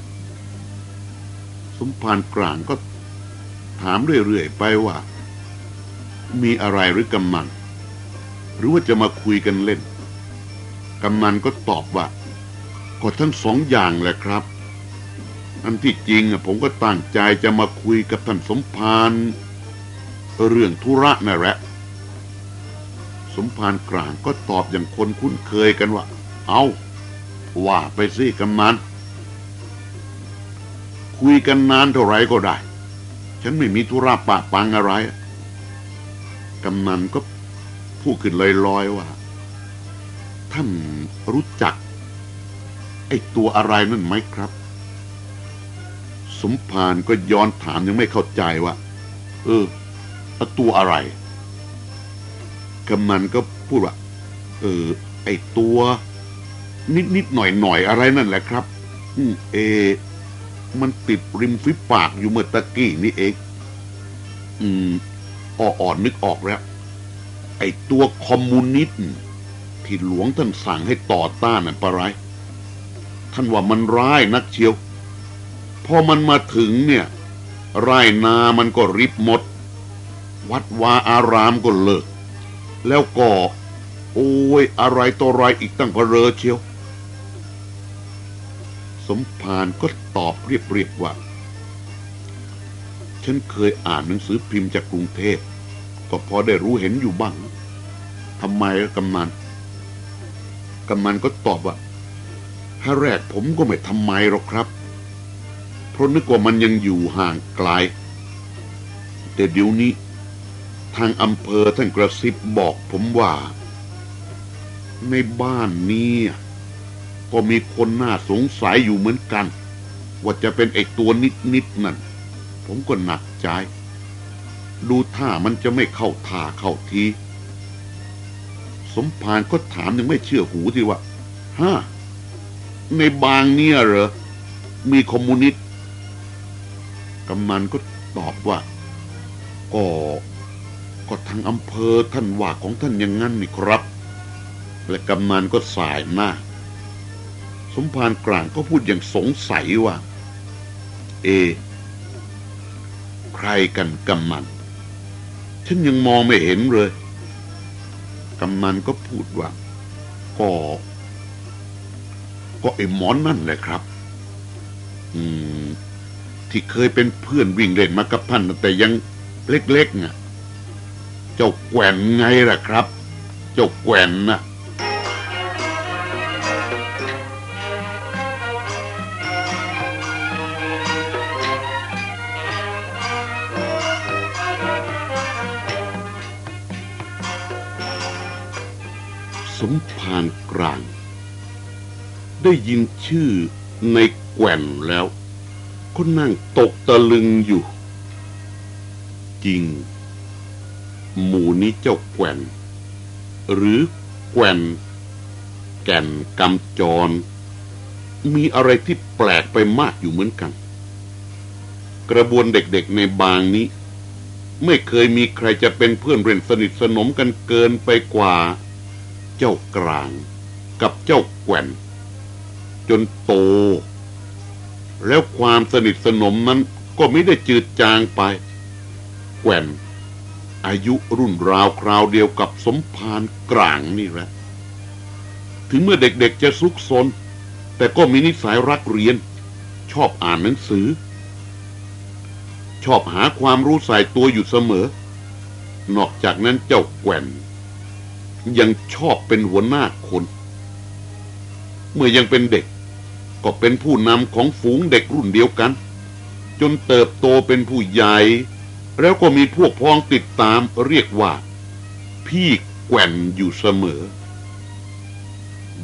สมภารกลางก็ถามเรื่อยๆไปว่า มีอะไรหรือกำนันหรือว่าจะมาคุยกันเล่น กำนันก็ตอบว่าก็ทั้งสองอย่างแหละครับอันที่จริงผมก็ตั้งใจจะมาคุยกับท่านสมภารเรื่องธุระนั่นแหละ สมภารกลางก็ตอบอย่างคนคุ้นเคยกันว่า เอาว่าไปสิกำนันคุยกันนานเท่าไรก็ได้ ฉันไม่มีธุระปะปังอะไรกำนันก็พูดขึ้นลอยๆว่าท่านรู้จัก ไอ้ตัวอะไรนั่นไหมครับ สมภารก็ย้อนถามยังไม่เข้าใจว่า เออตัวอะไร กำนันก็พูดว่า เออ ไอตัว นิดนิดหน่อยหน่อยอะไรนั่นแหละครับ อืมเอ มันติดริมฝีปากอยู่เมื่อตะกี้นี่เอง อืมอ่อๆนึกออกแล้ว ไอตัวคอมมูนิสต์ที่หลวงท่านสั่งให้ต่อต้านน่ะปะไรท่านว่ามันร้ายนักเชียว พอมันมาถึงเนี่ยไร่นามันก็ริบหมด วัดวาอารามก็เลิก แล้วก็ โอ้ยอะไรต่ออะไรอีกตั้งเพเรอเชียว สมภารก็ตอบเรียบๆว่า ฉันเคยอ่านหนังสือพิมพ์จากกรุงเทพ ก็พอได้รู้เห็นอยู่บ้างทำไมกำนันกำนันก็ตอบว่าถ้าแรกผมก็ไม่ทำไมหรอกครับ เพราะนึกว่ามันยังอยู่ห่างไกล แต่เดี๋ยวนี้ ทางอำเภอท่านกระซิบบอกผมว่า ในบ้านนี้ก็มีคนน่าสงสัยอยู่เหมือนกัน ว่าจะเป็นไอ้ตัวนิดๆนั่น ผมก็หนักใจ ดูท่ามันจะไม่เข้าท่าเข้าที สมภารก็ถามยังไม่เชื่อหูที่ว่าฮะในบางเนี่ยเหรอ มีคอมมูนิสต์กำนันก็ตอบว่าก็ ก็ทางอำเภอท่านว่าของท่านอย่างนั้นนี่ครับ และกำนันก็สายหน้า สมภารกลางก็พูดอย่างสงสัยว่า เอ ใครกันกำนันฉันยังมองไม่เห็นเลย กำนันก็พูดว่า ก็ ก็ไอ้หมอนนั่นแหละครับ อืม ที่เคยเป็นเพื่อนวิ่งเล่นมากับท่านแต่ยังเล็กๆน่ะ จ้าแกว่นไงล่ะครับ เจ้าแกว่นนะสมภารกลาง ได้ยินชื่อในแกว่นแล้ว ก็นั่งตกตะลึงอยู่ จริง หมู่นี้เจ้าแก่น หรือแก่น แก่นกำจร มีอะไรที่แปลกไปมากอยู่เหมือนกัน กระบวนเด็กๆในบางนี้ ไม่เคยมีใครจะเป็นเพื่อนเล่นสนิทสนมกันเกินไปกว่า เจ้ากลาง กับเจ้าแก่น จนโต แล้วความสนิทสนมนั้นก็ไม่ได้จืดจางไป แก่น อายุรุ่นราวคราวเดียวกับสมภารกลางนี่แหละ ถึงเมื่อเด็กๆจะซุกซน แต่ก็มีนิสัยรักเรียน ชอบอ่านหนังสือ ชอบหาความรู้ใส่ตัวอยู่เสมอ นอกจากนั้นเจ้าแกว่น ยังชอบเป็นหัวหน้าคน เมื่อยังเป็นเด็กก็เป็นผู้นำของฝูงเด็กรุ่นเดียวกัน จนเติบโตเป็นผู้ใหญ่ แล้วก็มีพวกพ้องติดตามเรียกว่า พี่แกว่นอยู่เสมอ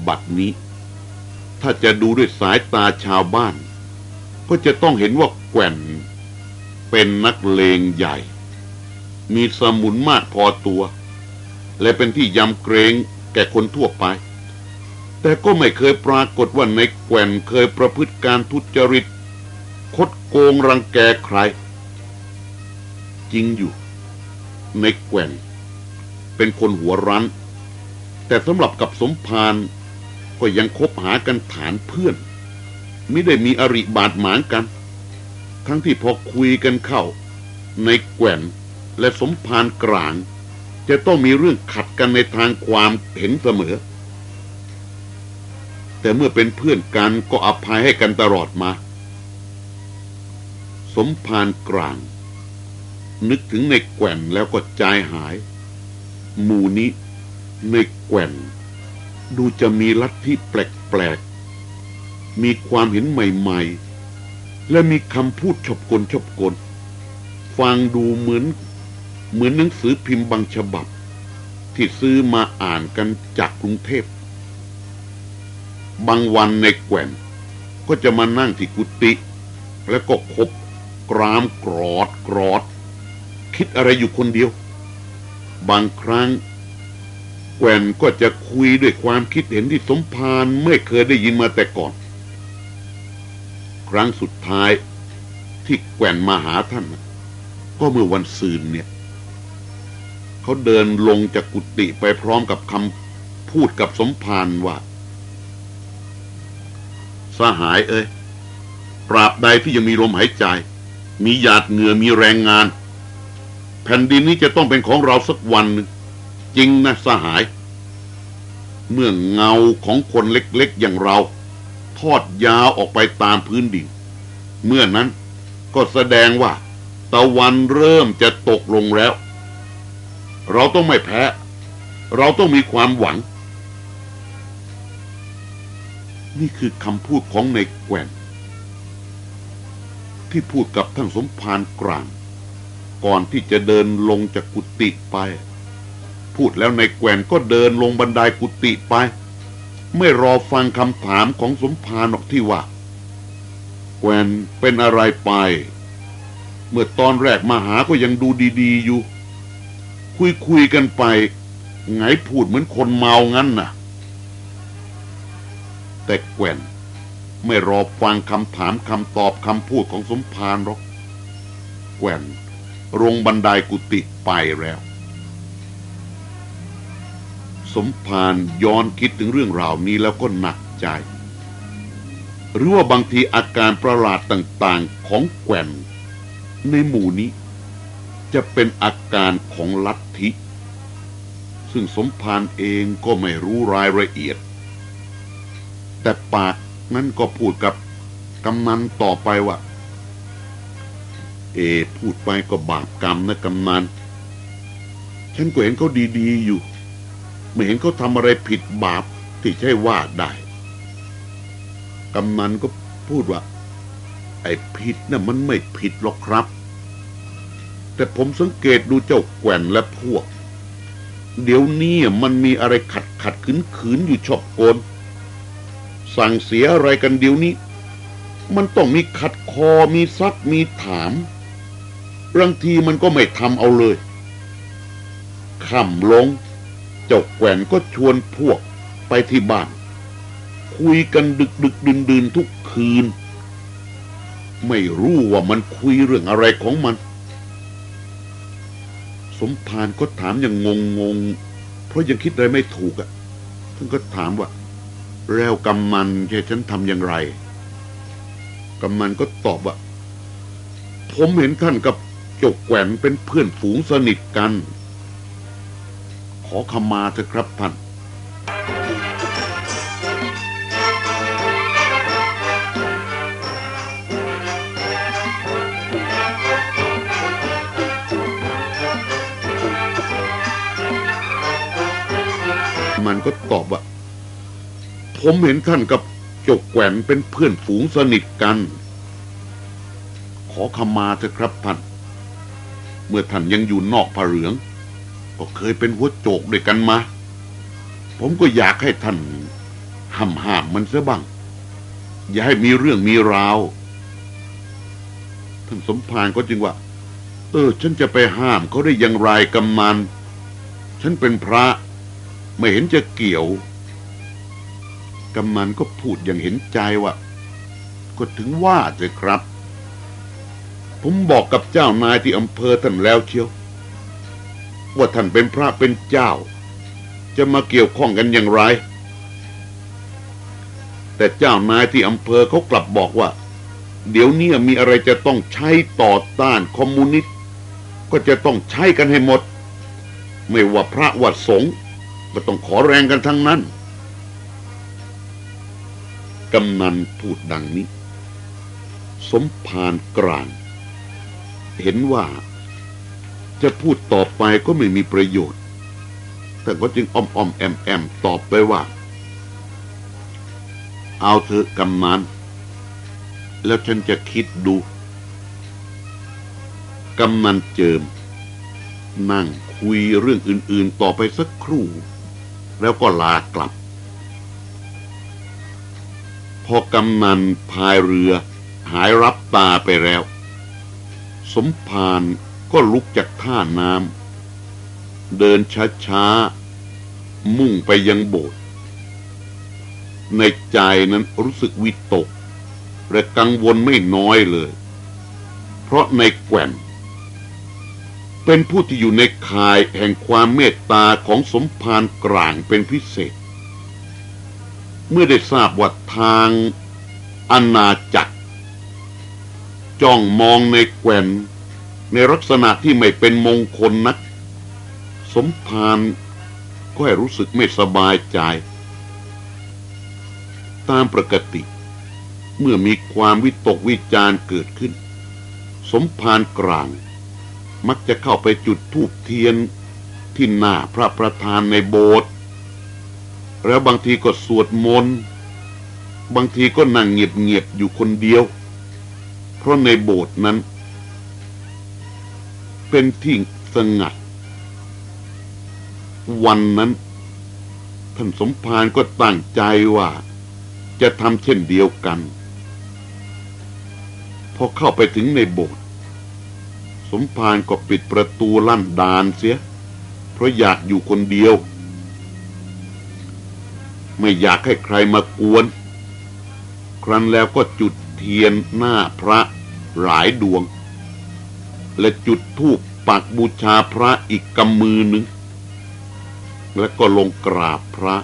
บัดนี้ ถ้าจะดูด้วยสายตาชาวบ้าน ก็จะต้องเห็นว่าแกว่น เป็นนักเลงใหญ่ มีสมุนมากพอตัว และเป็นที่ยำเกรงแก่คนทั่วไป แต่ก็ไม่เคยปรากฏว่าในแกว่นเคยประพฤติการทุจริต คดโกงรังแกใคร จริงอยู่ ในแกว่นเป็นคนหัวรั้น แต่สำหรับกับสมภารก็ยังคบหากันฐานเพื่อน ไม่ได้มีอริบาดหมางกัน ทั้งที่พอคุยกันเข้า ในแกว่นและสมภารกลาง จะต้องมีเรื่องขัดกันในทางความเห็นเสมอ แต่เมื่อเป็นเพื่อนกันก็อภัยให้กันตลอดมา สมภารกลาง นึกถึงในแกว่นแล้วก็ใจหาย หมู่นี้ในแกว่น ดูจะมีลัทธิแปลกๆ มีความเห็นใหม่ๆ และมีคำพูดฉบกลฉบกล ฟังดูเหมือน เหมือนหนังสือพิมพ์บางฉบับ ที่ซื้อมาอ่านกันจากกรุงเทพ บางวันในแกว่น ก็จะมานั่งที่กุฏิแล้วก็คบกรามกรอดกรอด คิดอะไรอยู่คนเดียว บางครั้ง แกวนก็จะคุยด้วยความคิดเห็นที่สมภารไม่เคยได้ยินมาแต่ก่อน ครั้งสุดท้ายที่แกวนมาหาท่าน ก็เมื่อวันซืนเนี่ยเขาเดินลงจากกุฏิไปพร้อมกับคำพูดกับสมภารว่าสหายเอ้ยปราบใดที่ยังมีลมหายใจ มีหยาดเหงื่อมีแรงงาน แผ่นดินนี้จะต้องเป็นของเราสักวันหนึ่งจริงนะสหาย เมื่อเงาของคนเล็กๆอย่างเรา ทอดยาวออกไปตามพื้นดิน เมื่อนั้นก็แสดงว่า ตะวันเริ่มจะตกลงแล้ว เราต้องไม่แพ้ เราต้องมีความหวัง นี่คือคำพูดของในแกวนที่พูดกับท่านสมภารกลาง ก่อนที่จะเดินลงจากกุฏิไป พูดแล้วในแกวนก็เดินลงบันไดกุฏิไป ไม่รอฟังคำถามของสมภารหรอกที่ว่า แกวนเป็นอะไรไป เมื่อตอนแรกมาหาก็ยังดูดีๆอยู่ คุยคุยๆกันไป ไงพูดเหมือนคนเมางั้นน่ะ แต่แกวนไม่รอฟังคำถามคำตอบคำพูดของสมภารหรอกแกวน ลงบันไดกุฏิไปแล้ว สมภารย้อนคิดถึงเรื่องราวนี้แล้วก็หนักใจ หรือว่าบางทีอาการประหลาดต่างๆของแกว่นในหมู่นี้ จะเป็นอาการของลัทธิ ซึ่งสมภารเองก็ไม่รู้รายละเอียด แต่ปากนั้นก็พูดกับกำนันต่อไปว่า เอ พูดไปก็บาปกรรมนะกำนันฉันก็เห็นเขาดีๆอยู่ ไม่เห็นเขาทำอะไรผิดบาปที่ใช่ว่าได้กำนันก็พูดว่า ไอ้ผิดน่ะมันไม่ผิดหรอกครับ แต่ผมสังเกตดูเจ้าแกว่นและพวก เดี๋ยวนี้มันมีอะไรขัดขัดขืนขืนอยู่ชอบโกนสั่งเสียอะไรกันเดี๋ยวนี้ มันต้องมีขัดคอมีซักมีถาม บางทีมันก็ไม่ทำเอาเลยค่ำลง เจ้าแกว่นก็ชวนพวกไปที่บ้าน คุยกันดึกดึกดื่นดื่นทุกคืน ไม่รู้ว่ามันคุยเรื่องอะไรของมัน สมภารก็ถามอย่างงงงๆเพราะยังคิดอะไรไม่ถูกอะ่ะท่านก็ถามว่า แล้วกำมันจะฉันทำอย่างไรกำมันก็ตอบว่า ผมเห็นท่านกับ เจ้าแกว่นเป็นเพื่อนฝูงสนิทกัน ขอขมาเถอะครับท่านมันก็ตอบว่า ผมเห็นท่านกับจ้าแกว่นเป็นเพื่อนฝูงสนิทกัน ขอขมาเถอะครับท่าน เมื่อท่านยังอยู่นอกผ้าเหลือง ก็เคยเป็นหัวโจกด้วยกันมา ผมก็อยากให้ท่านห้ามห้ามมันซะบ้าง อย่าให้มีเรื่องมีราว ท่านสมภารก็จึงว่า เออ ฉันจะไปห้ามเขาได้อย่างไรกำมัน ฉันเป็นพระ ไม่เห็นจะเกี่ยวกำมันก็พูดอย่างเห็นใจว่า ก็ถึงว่าเถอะครับ ผมบอกกับเจ้านายที่อำเภอท่านแล้วเชียว ว่าท่านเป็นพระเป็นเจ้า จะมาเกี่ยวข้องกันอย่างไร แต่เจ้านายที่อำเภอเขากลับบอกว่า เดี๋ยวนี้มีอะไรจะต้องใช้ต่อต้านคอมมิวนิสต์ก็จะต้องใช้กันให้หมด ไม่ว่าพระว่าสงฆ์ก็ต้องขอแรงกันทั้งนั้นกำนันพูดดังนี้ สมภารกลาง เห็นว่า จะพูดต่อไปก็ไม่มีประโยชน์ แต่ก็จึงอ้อมอ้อมแอมแอมตอบไปว่า เอาเถอะกำนันแล้วฉันจะคิดดู กำนันเจิม นั่งคุยเรื่องอื่น ๆ ต่อไปสักครู่ แล้วก็ลากลับ พอกำนันพายเรือหายรับตาไปแล้ว สมภารก็ลุกจากท่าน้ำเดินช้าๆ มุ่งไปยังโบสถ์ในใจนั้นรู้สึกวิตก และกังวลไม่น้อยเลย เพราะในแก่น เป็นผู้ที่อยู่ในข่ายแห่งความเมตตาของสมภารกลางเป็นพิเศษ เมื่อได้ทราบว่าทางอาณาจักร จ้องมองในแก่น ในลักษณะที่ไม่เป็นมงคลนัก สมภารก็ให้รู้สึกไม่สบายใจ ตามปกติ เมื่อมีความวิตกวิจารเกิดขึ้น สมภารกลาง มักจะเข้าไปจุดธูปเทียนที่หน้าพระประธานในโบสถ์แล้วบางทีก็สวดมนต์บางทีก็นั่งเงียบๆอยู่คนเดียว ราะในโบสถ์นั้น เป็นที่สงัด วันนั้น ท่านสมภารก็ตั้งใจว่าจะทำเช่นเดียวกัน พอเข้าไปถึงในโบสถ์สมภารก็ปิดประตูลั่นดานเสีย เพราะอยากอยู่คนเดียว ไม่อยากให้ใครมากวน ครั้นแล้วก็จุดเทียนหน้าพระ หลายดวง และจุดธูปปักบูชาพระอีกกำมือหนึ่ง แล้วก็ลงกราบพระ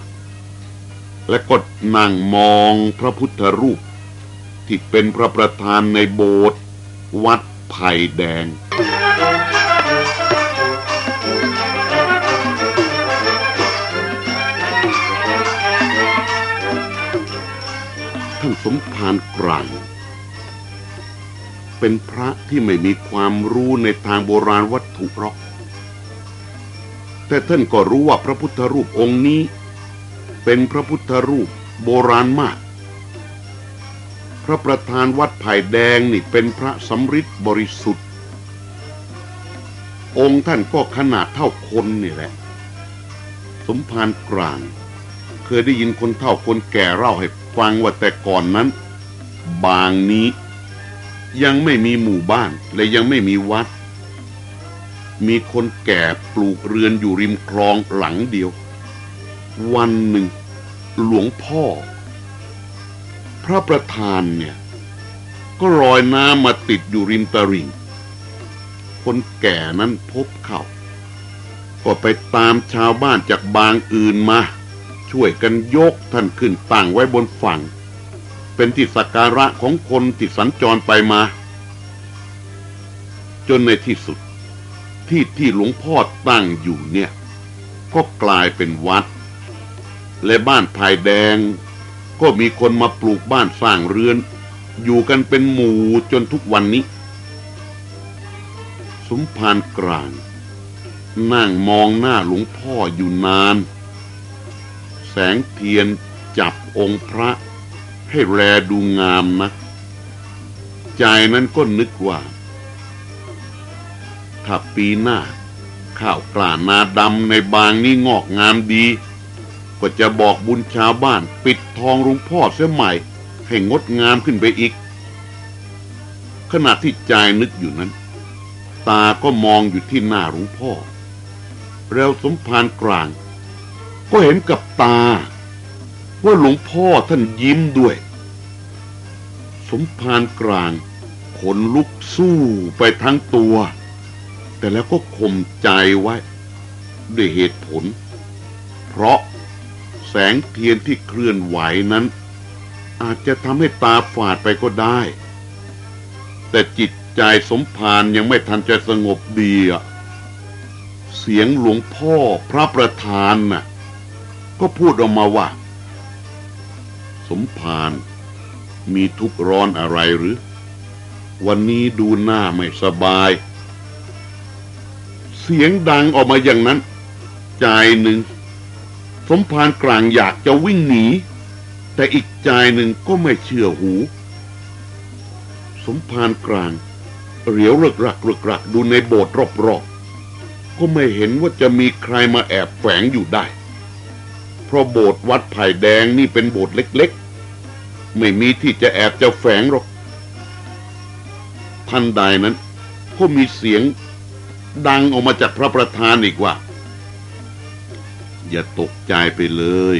และก็นั่งมองพระพุทธรูป ที่เป็นพระประธานในโบสถ์วัดไผ่แดงท่านสมภารกลาง เป็นพระที่ไม่มีความรู้ในทางโบราณวัตถุหรอก แต่ท่านก็รู้ว่าพระพุทธรูปองค์นี้ เป็นพระพุทธรูปโบราณมาก พระประธานวัดไผ่แดงนี่เป็นพระสำริดบริสุทธิ์ องค์ท่านก็ขนาดเท่าคนนี่แหละ สมภารกลาง เคยได้ยินคนเฒ่าคนแก่เล่าให้ฟังว่าแต่ก่อนนั้น บางนี้ ยังไม่มีหมู่บ้านและยังไม่มีวัด มีคนแก่ปลูกเรือนอยู่ริมคลองหลังเดียว วันหนึ่ง หลวงพ่อ พระประธานเนี่ย ก็ลอยน้ำมาติดอยู่ริมตลิ่ง คนแก่นั้นพบเขาก็ไปตามชาวบ้านจากบางอื่นมา ช่วยกันยกท่านขึ้นตั้งไว้บนฝั่ง เป็นที่สักการะของคนที่สัญจรไปมา จนในที่สุด ที่ที่หลวงพ่อตั้งอยู่เนี่ย ก็กลายเป็นวัด และบ้านภายแดง ก็มีคนมาปลูกบ้านสร้างเรือน อยู่กันเป็นหมู่จนทุกวันนี้ สมภารกลาง นั่งมองหน้าหลวงพ่ออยู่นาน แสงเทียนจับองค์พระ ให้แลดูงามนะใจนั้นก็นึกว่า ถ้าปีหน้า ข้าวกล้านาดำในบางนี้งอกงามดี ก็จะบอกบุญชาวบ้าน ปิดทองหลวงพ่อเสียใหม่ ให้งดงามขึ้นไปอีก ขณะที่ใจนึกอยู่นั้น ตาก็มองอยู่ที่หน้าหลวงพ่อ แล้วสมภารกลาง ก็เห็นกับตา ว่าหลวงพ่อท่านยิ้มด้วย สมภารกลาง ขนลุกสู้ไปทั้งตัว แต่แล้วก็ข่มใจไว้ ด้วยเหตุผล เพราะแสงเทียนที่เคลื่อนไหวนั้น อาจจะทำให้ตาฝาดไปก็ได้ แต่จิตใจสมภารยังไม่ทันจะสงบดีอะเสียงหลวงพ่อพระประธานน่ะก็พูดออกมาว่า สมภาร มีทุกข์ร้อนอะไรหรือ วันนี้ดูหน้าไม่สบาย เสียงดังออกมาอย่างนั้น ใจหนึ่ง สมภารกลางอยากจะวิ่งหนี แต่อีกใจหนึ่งก็ไม่เชื่อหู สมภารกลางเหลียวเลิกรักเลิกรักดูในโบสถ์รอบๆ ก็ไม่เห็นว่าจะมีใครมาแอบแฝงอยู่ได้ เพราะโบสถ์วัดไผ่แดงนี่เป็นโบสถ์เล็กๆ ไม่มีที่จะแอบจะแฝงหรอกทันใดนั้นก็มีเสียงดังออกมาจากพระประธานอีกว่า อย่าตกใจไปเลย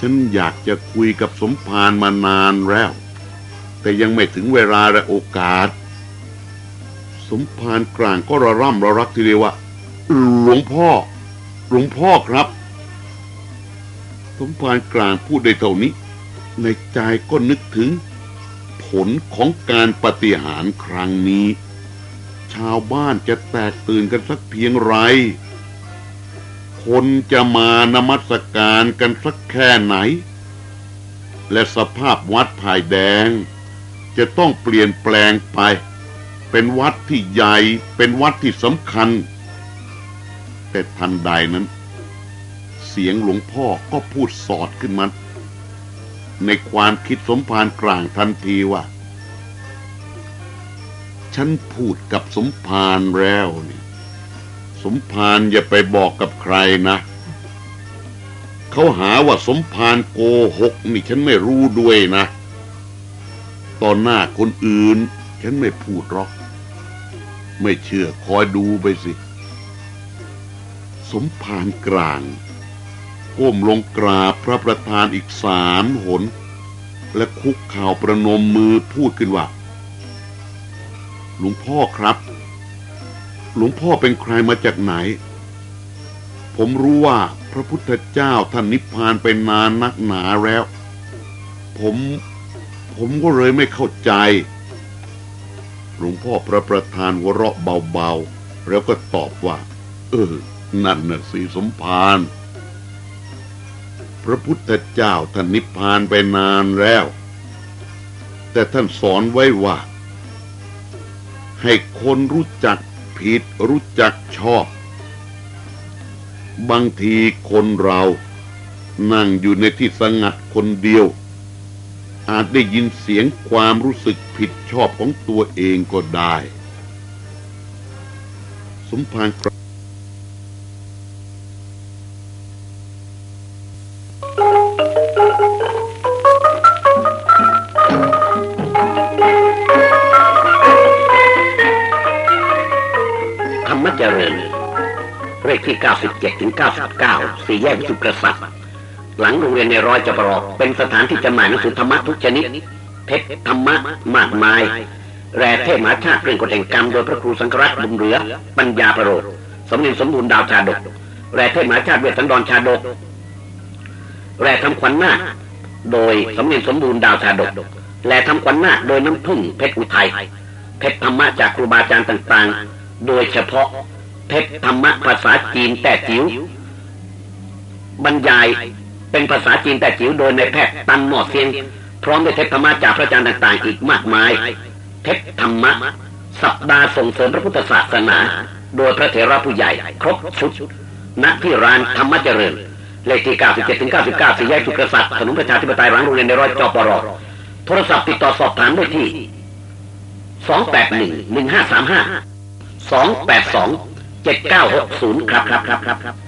ฉันอยากจะคุยกับสมภารมานานแล้ว แต่ยังไม่ถึงเวลาและโอกาส สมภารกลางก็ระร่ำระรักทีเดียวว่าหลวงพ่อ หลวงพ่อครับ สมภารกลางพูดได้เท่านี้ ในใจก็นึกถึง ผลของการปฏิหารครั้งนี้ ชาวบ้านจะแตกตื่นกันสักเพียงไร คนจะมานมัสการกันสักแค่ไหน และสภาพวัดภายแดง จะต้องเปลี่ยนแปลงไป เป็นวัดที่ใหญ่เป็นวัดที่สำคัญ แต่ทันใดนั้นเสียงหลวงพ่อก็พูดสอดขึ้นมา ในความคิดสมภารกลางทันทีว่า ฉันพูดกับสมภารแล้วนี่ สมภารอย่าไปบอกกับใครนะ เขาหาว่าสมภารโกหกนี่ฉันไม่รู้ด้วยนะ ตอนหน้าคนอื่น ฉันไม่พูดหรอก ไม่เชื่อคอยดูไปสิ สมภารกลาง ก้มลงกราบพระประธานอีกสามหน และคุกเข่าประนมมือพูดขึ้นว่าหลวงพ่อครับ หลวงพ่อเป็นใครมาจากไหน ผมรู้ว่าพระพุทธเจ้าท่านนิพพานไปนานนักหนาแล้ว ผมผมก็เลยไม่เข้าใจ หลวงพ่อพระประธานหัวเราะเบาๆ แล้วก็ตอบว่า เออ นั่นน่ะสิสมภาร พระพุทธเจ้าท่านนิพพานไปนานแล้ว แต่ท่านสอนไว้ว่า ให้คนรู้จักผิดรู้จักชอบ บางทีคนเรานั่งอยู่ในที่สงัดคนเดียว อาจได้ยินเสียงความรู้สึกผิดชอบของตัวเองก็ได้ สมภารกราบธร ที่ 97 ถึง 99 สี่แยกสุกษัตริย์หลังโรงเรียนในร้อยจบรอเป็นสถานที่จำหน่ายหนังสือธรรมะทุกชนิดเพชรธรรมะมากมาย แร่เทพมหาชาติเรื่องกฎแห่งกรรมโดยพระครูสังฆรัตน์บุญเหลือ ปัญญาประโรดสมเด็จสมบูรณ์ดาวชาดก แร่เทพมหาชาติเวทสันดรชาดก แร่ทำขวัญนาคโดยสมเด็จสมบูรณ์ดาวชาดก แร่ทำขวัญนาคโดยน้ำพึ่งเพชรอุทัยเพชรธรรมะจากครูบาอาจารย์ต่างๆ โดยเฉพาะ เพชรธรรมะภาษาจีนแต่จิ๋วบรรยายเป็นภาษาจีนแต่จิ๋วโดยในายแพทย์ตันหมอดเซียง พร้อมด้วยเทพธรรมะจากพระอาจารย์ต่างๆ อีกมากมาย เทพธรรมะ สัปดาห์ส่งเสริมพระพุทธศาสนา โดยพระเถระผู้ใหญ่ ครบชุดณที่ร้านธรรมเจริญ เลขที่ 97 ถึง 99สี่แยกสุกษัตริย์ถนนประชาธิปไตยหลังโรงเรียนในร้อยจอปรโทรศัพท์ติดต่อสอบถามได้ที่ 281 1535 282 7960ครับครับครับครับครับ